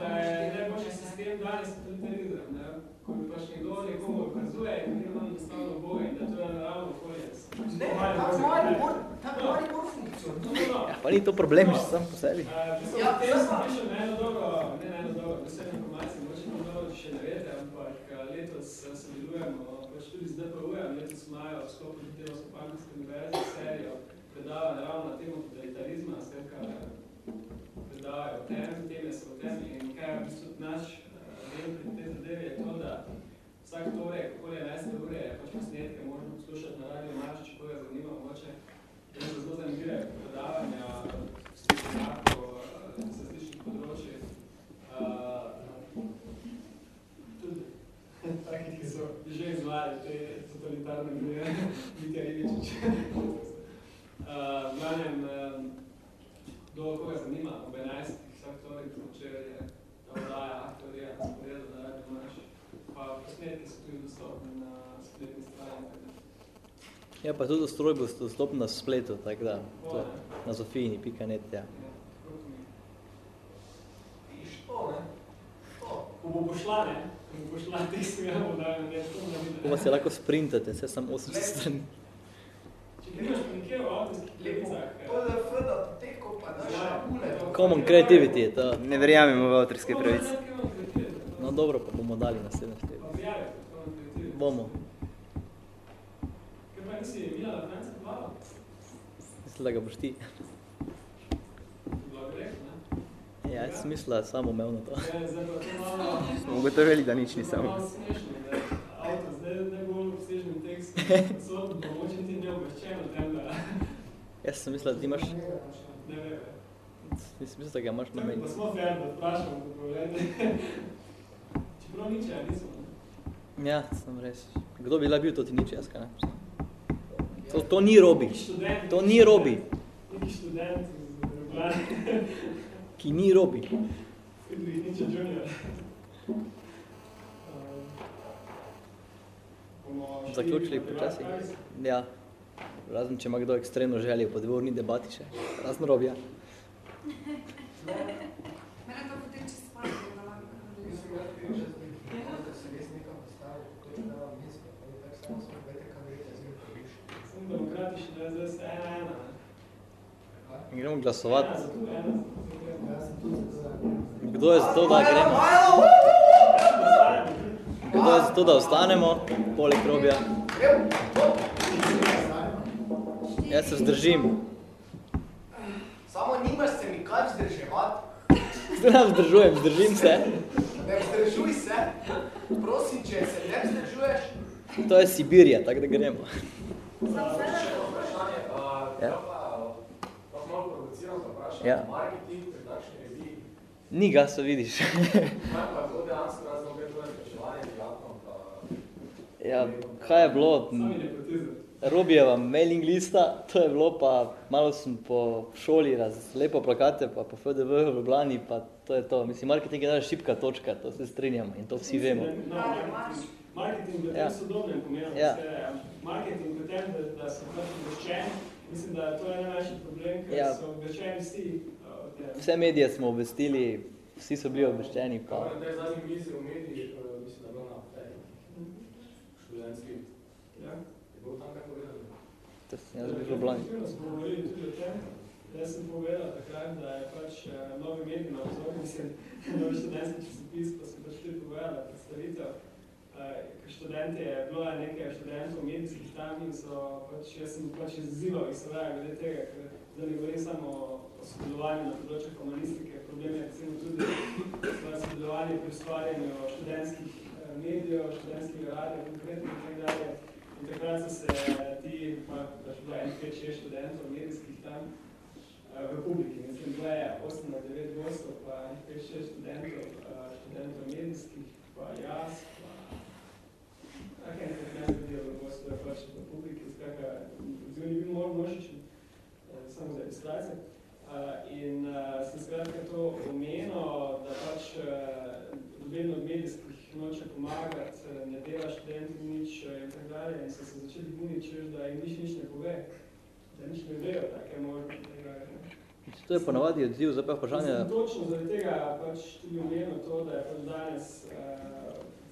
da je najboljši sistem danes totalitarizem, ne? Ko bi pač nekdo nekomu ukazuje in gre vam enostavno Boga in da to je naravno okolje. Ne, tak Maribor, tak Maribor funkcionira. Ja, pa ni to problem že sam po sebi. Ja, Ja, tem to sem prišel na eno dobro, ne na eno dobro, posebno informacijo, mogoče pa dobro, če še ne veste, ampak eh, letos eh, sodelujemo pač tudi z DPU-jem, letos imajo v sklopu Delo Sopankovske univerze serijo predavanja ravno na temo totalitarizma, skratka predavajo o tem, teme so o tem in kaj je v bistvu naš eh, del pri tej zadevi je to, da vsak torek, okoli 11. ure, je pač posnetke možno poslušati na Radio Marš, če koga zanima, mogoče. To so zelo zanimive predavanja, strokovnjakov eh, z različnih področij. Uh, tudi takih, ki so že izvali te totalitarne Ribičič. Uh, v glavnem, do koga zanima, ob 11. vsak torek zvečer je ta oddaja aktorija na sporedu na Radio Marš. Pa posnetki so tudi dostopni na spletni strani. da- Ja, pa tudi stroj bo dostopen na spletu, tako da, to, na zofijini.net, ja. Viš to, ne? To. Ko bo pošla, ne? Ko bo pošla tekst, ga bo to na video. Ko pa se lahko sprintate, vse sam 800 strani. Common creativity je to. Ne verjamemo v avtorske pravice. No dobro, pa bomo dali naslednje število. Pa objave, kako vam kreativno. Bomo. Kaj pa nisi imela na Franci podvala? Mislim, da ga boš ti. Ja, jaz sem mislila samo imel na to. Ja, pa. Smo ugotovili, da nič ni samo. malo smešno, da je avtor zdaj najbolj obsežnim tekstom, so mogoče ti ne obveščen o tem, da Jaz sem mislila, da imaš, ne ve. nisem mislila, da ga imaš na Pa meni. smo fair, da vprašamo, da. Čeprav nič, ja, nismo. Ja, sem res. Kdo bi bil, to ti nič jaz, kaj ne? To, to ni Robi. To ni Robi. Neki študent z Brane. ki ni robi. Friedrich Nietzsche Zaključili počasi. Ja. Razen, če ima kdo ekstremno željo po dvorni debati še. Razen robja. Mene to potem če spati, da lahko Mislim, da ti že da se res nekam postavi, to je prava mesto, pa je tako samo smo vete, kam grete, zdaj poviš. Sem demokratični, da je zdaj se ena ena. ne? Gremo glasovati. Kdo je za to, da gremo? Je za to, da ostanemo, poleg robja? Jaz se vzdržim. Samo nimaš se mi kaj vzdrževati, Zdaj ne vzdržujem, vzdržim se. ne vzdržuj se. Prosim, če se ne vzdržuješ, To je Sibirija, tako da gremo. Še eno vprašanje, Ja. pa, pa malo provociram pa vprašam, Ja. marketing pri takšni reviji, Ni ga, so vidiš. kaj pa bilo dejansko razlog, to je prijatno, pa Ja, kaj je bilo? Robijeva mailing lista, to je bilo pa, malo sem po šoli raz, lepo plakate, pa po FDV v Ljubljani, pa to je to. Mislim, marketing je naša šipka točka, to se strinjamo in to vsi vemo. No, marketing, marketing v tem Ja. sodobnem pomenu, Ja. ja. marketing v tem, da, da so pač obveščeni, mislim, da to je najmanjši problem, ker Ja. so obveščeni vsi. uh, o. Vse medije smo obvestili, vsi so bili obveščeni, pa Kamor na tej zadnji mizi v mediji, eh, mislim, da je bilo na tej študentski, Ja. je bilo tam kaj povedano? to sem jaz bil Ljubljani. Smo govorili tudi o tem. Jaz sem povedal takrat, da je pač eh, novi medij na vzor, mislim, novi študentski časopis, pa sem pač tudi povedala predstavitev. Eh, Ker študenti je bilo nekaj študentov medijskih tam in so pač, jaz sem pač izzival iz svoje glede tega, ker zdaj ne govorim samo o- sodelovanju na področju humanistike, problem je recimo tudi v sodelovanju pri ustvarjanju študentskih medijev, študentskega radia, konkretno in tako dalje. In takrat so se ti, pa bilo en, pet, šest študentov medijskih tam eh, v publiki, mislim, bilo je 8 na 9 gostov, pa pet, šest študentov, eh, študentov medijskih, pa jaz, pa tako en, pet, ljudi je bilo gostov, je pač v publiki, skratka, odziv ni bil moj množičen, eh, samo za ilustracijo. Uh, in uh, sem skratka to omenil, da pač uh, vedno od medijskih noče pomagati, eh, ne dela študenti nič eh, in tako dalje. In so se začeli buniti, češ, da jim nič nič ne pove, da nič ne vejo take možnosti. tega, ne. To je ponavadi odziv, zdaj pa je vprašanje, Sem točno zaradi tega pač tudi omenil to, da je pač danes uh,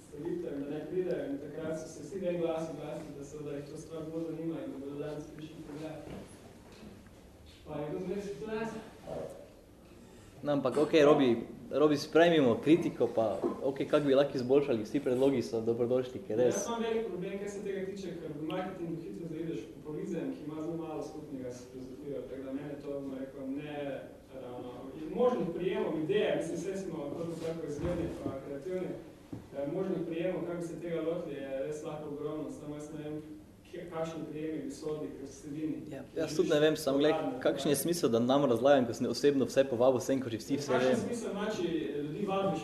stavitev in da ne pridejo in takrat so se vsi en glas oglasili, da, so, da jih to stvar bolj zanima in da bodo danes prišli pogledati. Pa je to zmeri danes? no, ampak ok, Robi, Robi, sprejmimo kritiko, pa ok, kako bi lahko izboljšali, vsi predlogi so dobrodošli, ker res. Jaz imam velik problem, kaj se tega tiče, ker v marketingu hitro zaideš v populizem, ki ima zelo malo skupnega s filozofijo, tako da mene to, bom rekel, ne ravno. Možnih prijemov, ideje, mislim, vse smo tako tako izgledni, pa kreativni, možnih prijemov, kako bi se tega lotili, je res lahko ogromno, samo jaz ne vem, prijemi bi sodili, ker vsebini. Ja, jaz tudi ne vem, samo gled, kakšen je smisel, da nam razlagam, ko sem osebno vse povabil sem, ko že vsi vse Kakšen vem. smisel ima, če ljudi vabiš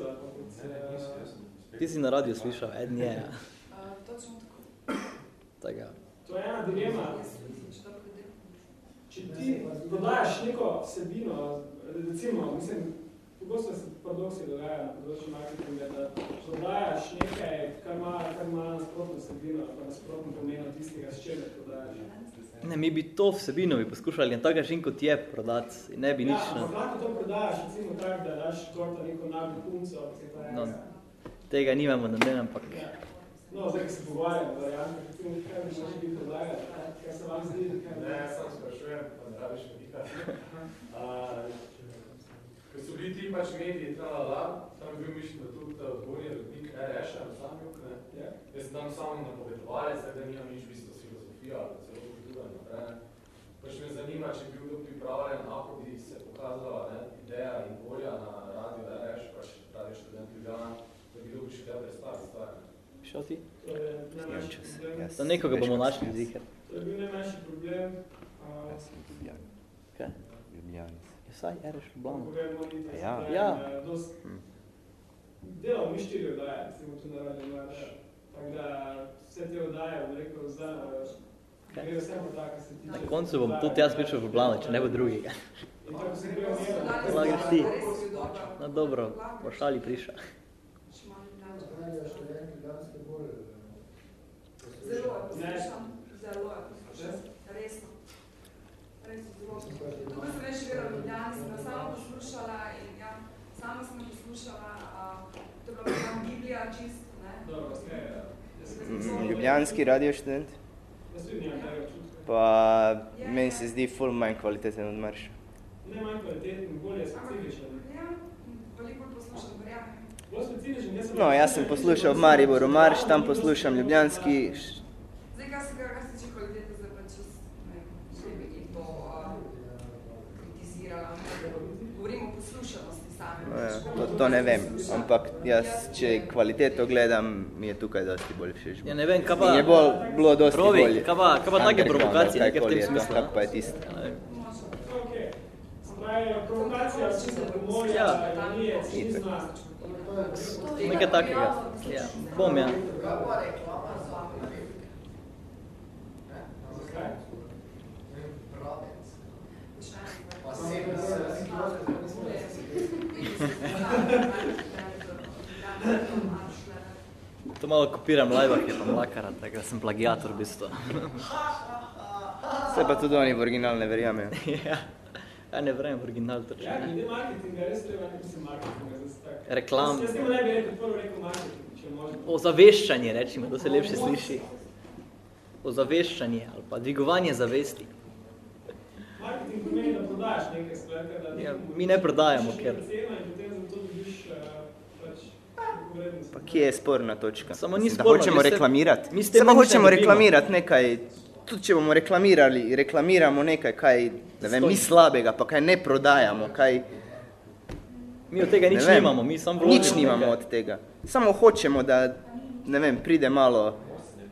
ali pa pod... eh, Ti si na radiju slišal, eden je, ja. Uh, točno tako. Tega. To je ena dilema, če ti podajaš neko vsebino, recimo, mislim, pogosto se paradoksi dogajajo na področju marketinga, da podajaš nekaj, kar ima, kar ima nasprotno vsebino, ali pa nasprotno pomeno tistega, s čemer podajaš. Ne, mi bi to vsebino bi poskušali na tak način, kot je, prodati. in Ne bi Ja, nič ampak na... lahko to prodajaš, recimo tak, da daš torta neko nabri punco, ali kaj ta je. No. Tega nimamo namen, ampak Ja. No, zdaj, ko se pogovarjamo, variante, recimo, kaj bi še bi predlagati, kaj se vam zdi, kaj Ne, jaz sam sprašujem, pa ne rabiš medika. Ko so bili ti pač mediji, tralala, tam je bil mišljen, da tudi ta odgovorni rodnik RŠ-a, na sam juk, ne? Ja. Jaz sem tam samo napovedovalec, da nimam nič v bistvu s filozofijo ali celo kultura ne. Pač me zanima, če bi bil pripravljen, ako bi se pokazala ne, ideja in volja na radio RŠ, pač radio študent Ljubljana, da bi kdo bi še del predstaviti stvar. šel ti? Problem. Da nekoga bomo našli ziher. To je bil najmanjši problem. Uh, Kaj? Ljubljani. Ja, saj, ereš Ljubljano. Ja. Ja. eh, Delal mi štiri oddaje, recimo tu na Radio Mladež. Tako da vse te oddaje, bom rekel, za, Gre vse po tako, se tiče. Na koncu bom tudi jaz prišel v Ljubljano, če ne bo drugega. In tako se gre vse. Lahko greš ti. No dobro, boš ali prišel. Pravijo študenti danske bolj. eh, Zelo poslušam, zelo je poslušam, resno. Res zelo. Tukaj sem več živela v Ljubljani, sem ga sama poslušala in ja, sama sem ga poslušala, a, to je bila moja Biblija čist, ne. Dobro, okej, ja. Jaz sem- Mm, Ljubljanski radio študent. Pa meni se zdi ful manj kvaliteten od Marša. Ne manj kvaliteten, bolje specifičen. Ja. No, jaz sem poslušal v Mariboru Marš, tam poslušam Ljubljanski. š- Zdaj, kar se ga, kar se tiče kvalitete, zdaj pa čez, ne, ne bi in to a, kritizirala. Govorimo o poslušanosti same. No, ja, to, to ne vem, ampak jaz, če kvaliteto gledam, mi je tukaj dosti bolj všeč. Ja ne vem, kaj pa... In je bolj, bilo dosti Rovi, bolje. kaj pa, kaj pa take provokacije, nekaj v tem karkoli je to, smislu? kak pa je tisto. Ja, provokacija, čisto pomorja, Ja. ironije, cinizma. Nekaj takega. Ja, bom ja. Zakaj? Posebno se To malo kopiram live, je pa mlakara, tako da sem plagiator v bistvu. Se pa tudi oni v original ne verjamejo. ja. Ja, ne vrem v original točno. Ja, glede marketinga, res treba ne mislim marketinga, da se tako. Reklam. Jaz temu ne bi rekel, prvo rekel marketing, če možno. Ozaveščanje, rečimo, da se lepše sliši. Ozaveščanje ali pa dvigovanje zavesti. Marketing pomeni, da prodajaš nekaj, skratka, da Ja, mi ne prodajamo, ker- cena in potem za to dobiš uh, pač. Pa kje je sporna točka? Samo ni sporno, Da hočemo se- reklamirati. mi s tem Samo hočemo reklamirati nekaj, tudi če bomo reklamirali, reklamiramo nekaj, kaj, ne vem, mi slabega, pa kaj ne prodajamo, kaj, Mi od tega nič nimamo, mi samo vložimo Nič nimamo nekaj. od tega. Samo hočemo, da, ne vem, pride malo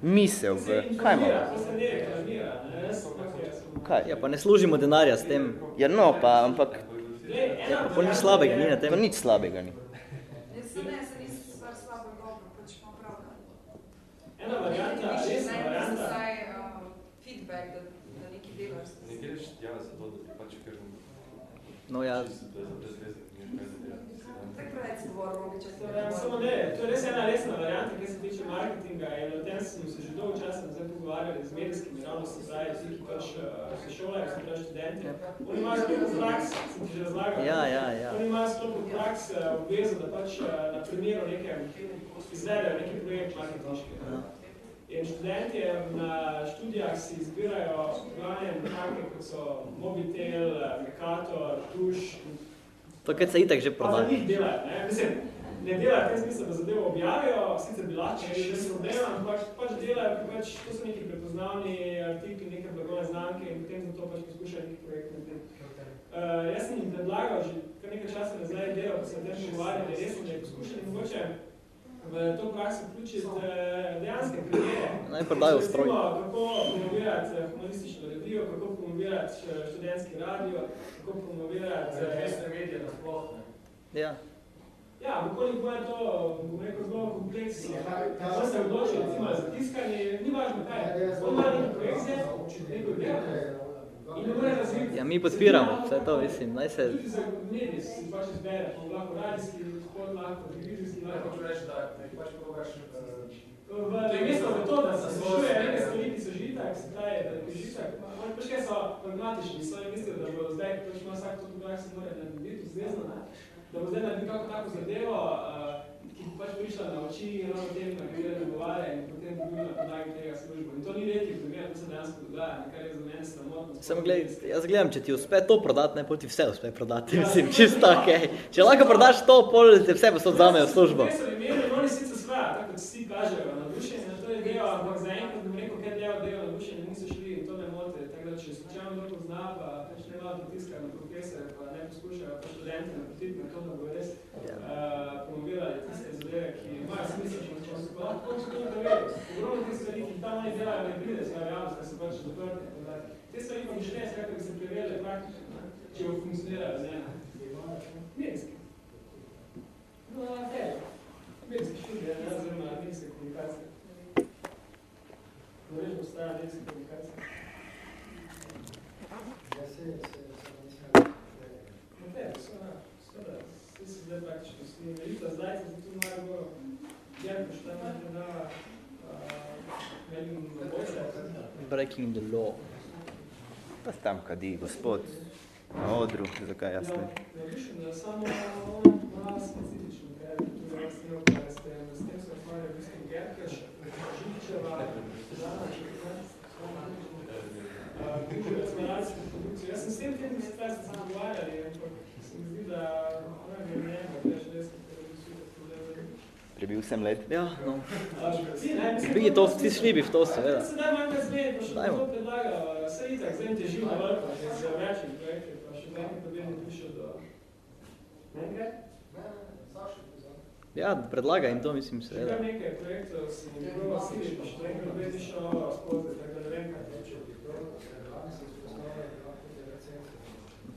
misel v, kaj imamo? Kaj? Ja, pa ne služimo denarja s tem. Ja, no, pa, ampak Ja, pa pol nič slabega ni na to tem. nič slabega ni. Pač Ena varianta, resna varianta. vsaj, uh, feedback, da, da nekaj delaš. Ne greš tja zato, da ti pač kar No ja, čisto da je za brez veze, ne veš kaj zadeva. Tako preveč si govoril, Robi, če To je Samo ne, to je res ena resna varianta, ki se tiče marketinga in o tem smo se že dolgo časa nazaj pogovarjali z medijskimi ravno se zdaj, vsi, ki pač uh, se šolajo, so pač študenti. Oni imajo sklop praks, sem ti že razlagal. Ja, ja, ja. Oni imajo sklop praks uh, obvezo, da pač uh, na primeru neke izvedejo neki projekt marketinški. In študentje na študijah si izbirajo glavne nekake, kot so Mobitel, Mercator, Tuš, to kad se itak že Pa za prodaja. njih delajo, ne? Mislim, ne delajo v tem smislu, da zadevo objavijo, sicer bi lahko še brez problema, ampak pač delajo, ker pač to so neki prepoznavni artikli, neke blagovne znamke in potem zato pač poskušajo neki projekt na tem. Uh, jaz sem jim predlagal že kar nekaj časa nazaj delal, ko sem o tem pogovarjali, resno, da je poskušali mogoče v to prakso vključiti uh, dejanske primere. Naj prodajo stroj. Kako promovirati eh, humoristično revijo, kako promovirati eh, študentski radio, kako promovirati eh, Mestne medije nasploh, ne. Ja. Ja, nekoliko je to, bom rekel, zelo kompleksno. Ko se odloči, recimo, za tiskanje, ni važno kaj. On ima neki projekcije, neko idejo in ne more razviti. Ja, mi podpiramo vse to, mislim, naj se... Tudi za medije si pač izbere, pa lahko radijski, spod lahko, televizijski, Ne lahko. hočem reči, da jih pač probaš eh, V mesto v to, da se zvišuje neke stvari, ki so že itak, se pravi, da je že itak. Oni pač kaj so pragmatični, so oni mislijo, da bo zdaj, ko pač vsak to prakso, mora narediti ustrezno, ne? da bo zdaj naredil kako tako zadevo, uh, ki pač prišla na oči ravno tem, na katere nagovarja in potem dobil na podlagi tega službo. In to ni redki primer, to se dejansko dogaja, ne, kar je za mene sramotno. Samo gledaj, jaz gledam, če ti uspe to prodati, ne, pol ti vse uspe prodati, mislim, čisto okej. Če lahko prodaš to, pol te vse posod zamejo v službo. Jaz sem imel, in oni sicer sva, tako kot vsi kažejo, navdušenje na to je delo, ampak zaenkrat bom rekel, ker delo delo navdušenje niso šli in to me moti. Tako da, če slučajno kdo pozna, pa ne malo pritiska na profesore, pa ne poskušajo pa študente napotiti na to, da bo res Ja. uh, promovirali tiste zadeve, ki imajo smisel, če na koncu pa lahko končno to preveri. Ogromno teh stvari, ki tam oni delajo, ne pride svoja javnost, ker so pač dalje. Te stvari pa bi šle, skratka, bi se preverili praktično, ne, če bo funkcioniralo, ne. Medijski. No, hej, medijski študij, ne, oziroma medijske komunikacije. Govoreš, bo stara medijska komunikacija. Se, se, se mislim, Materi, seveda, seveda, vsi se zdaj praktično sni. Velika zdaj se zato malo bolj Jerko šta ima predava velim boče. Breaking the law. Pa tam kadi, gospod, na odru, zakaj jaz ne? Napišem, da samo on ima specifično kaj, tudi jaz ne ukvarja s tem, s tem se ukvarja v bistvu Gerkeš, Živičeva, Žana, Družbe produkcije. Jaz sem s tem tem se se zagovarjali, ampak se mi zdi, da ne bi da sem Prebil sem let. Ja, no. Ti, Bi to, ti šli bi v to, seveda. Se daj manj zmeni, pa še to predlaga, se itak, zdaj te živ na vrhu, z večjim projekti, pa še nekaj podjedno prišel do... Ne, kaj? Ja, predlaga in to, mislim, Še seveda. kar nekaj projektov si mi prvo sili, pa še nekaj podjedno šlo spozdaj, tako da ne vem, kaj teče.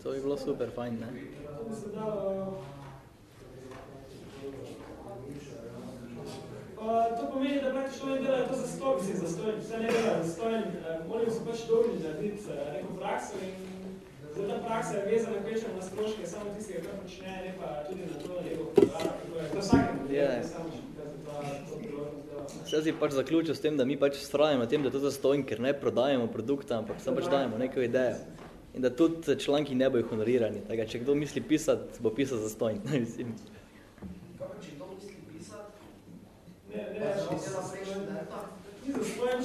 To bi bilo super, fajn, ne? To se pomeni, da praktično oni delajo to za stoj, mislim, za stoj, vse ne delajo za stoj, oni so pač dolžni narediti eh, neko prakso in zdaj ta praksa je vezana kvečem na stroške, samo tistega, kar počne, ne pa tudi na to program, to je to vsakem Ja. ne samo za ta to priložnost dela. Vse si pač zaključil s tem, da mi pač strajamo tem, da to zastojn, ker ne prodajamo produkta, ampak samo pač dajemo neko idejo. In da tudi članki ne bojo honorirani. Tako, če kdo misli pisati, bo pisal zastojn. mislim. Kaj pa, če kdo misli pisati, Ne, ne, pa ne, če za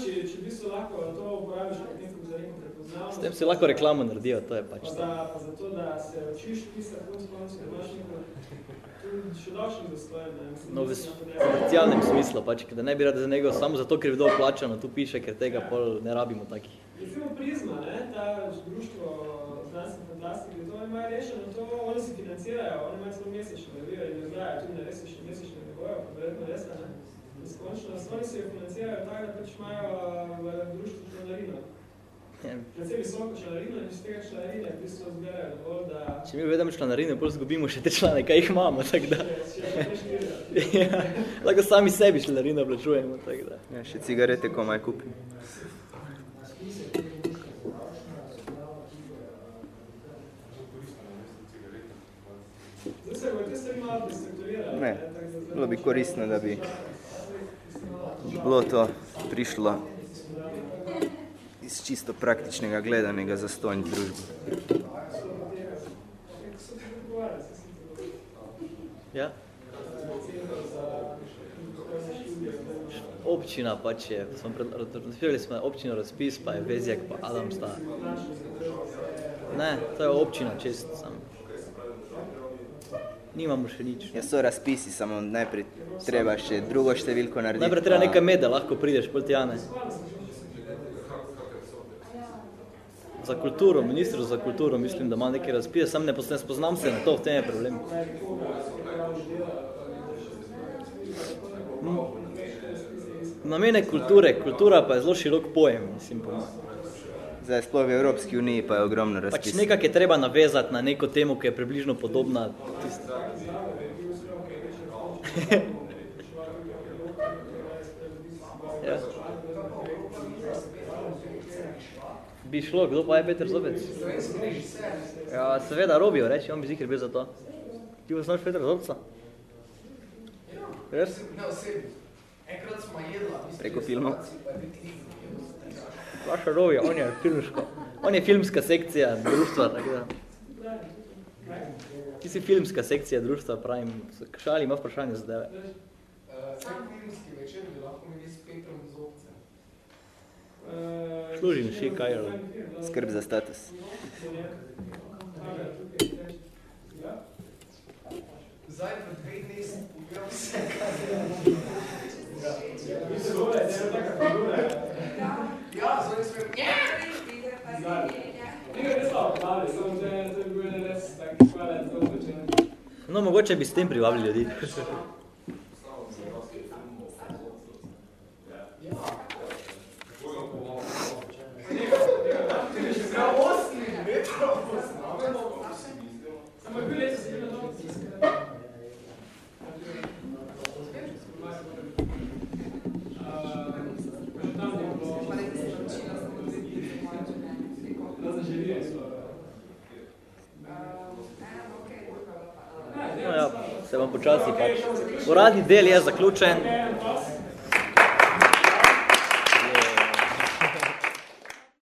če, v bistvu lahko to uporabiš kot neko za neko prepoznavnost. S tem si lahko reklamo naredijo, to je pač Pa, za, pa zato, da se učiš pisati konc koncu, da imaš neko tudi še davčni zastojen. ne, mislim, No, v komercialnem smislu, pač, da ne bi rad za njega samo zato, ker je bilo plačano, tu piše, ker tega pol ne rabimo takih. Recimo Prizma, ne, ta društvo znanstvene fantastike, to imajo rešeno, to oni si financirajo, oni imajo celo mesečno revijo in izdajo tudi na res še mesečne nivojo, pa verjetno res, ne, neskončno, oni si jo financirajo tako, da pač imajo v društvu članarino. Ja. Predvsej visoko članarino in iz tega članarine v bistvu zberajo dovolj, da Če mi uvedemo članarine, pol zgubimo še te člane, kaj jih imamo, tako da. štirijo. ja, lahko sami sebi članarino plačujemo, tako da. Ja, še cigarete komaj kupim. Zdaj se bo te stvari malo prestrukturirale. Ne, bilo bi koristno, da bi bilo to prišlo iz čisto praktičnega gledanega za stojn družbo. Ja? Občina pač je, smo pred, razpirali smo občino razpis, pa je Vezjak, pa Adam sta. Ne, to je občina čist sam. Nimamo še nič. Ja, so razpisi, samo najprej treba še drugo številko narediti. Najprej treba pa- nekaj meda, lahko prideš, pol ti Jane. Za kulturo, ministru za kulturo, mislim, da ima nekaj razpise, sam ne spoznam se na to, v tem je problem. Namene kulture, kultura pa je zelo širok pojem, mislim, po mojem. Zdaj, sploh v Evropski uniji pa je ogromno Pač razpisov. nekak je treba navezati na neko temo, ki je približno podobna ja. Bi šlo, kdo pa je Peter Zobec? Ja, seveda, Robijo, reči, on bi zikr bil za to. Ti pa znaš Petra Zobca? Res? Enkrat smo jedla, Preko filmov? restavraciji, pa je bil knjigo. Vaša Robijo, on je filmsko. On je filmska sekcija društva, tako da. Ti si filmska sekcija društva, pravim. Šali ima vprašanje za tebe. Kaj filmski večer bi lahko imeli s Petrom Zobcem? Eh, Služi še kaj? Skrb za status. Zdaj v dveh dneh sem pogledal vse, kar je. Ja, zdaj smo... Nekaj res slabo pravi, samo to je, to je bil res tak hvala, to počne. No, mogoče bi s tem privabili ljudi. Že prav 8 metrov poznamo. Samo je bil letos, je bil na tom se vam počasi pač. Uradni del je zaključen.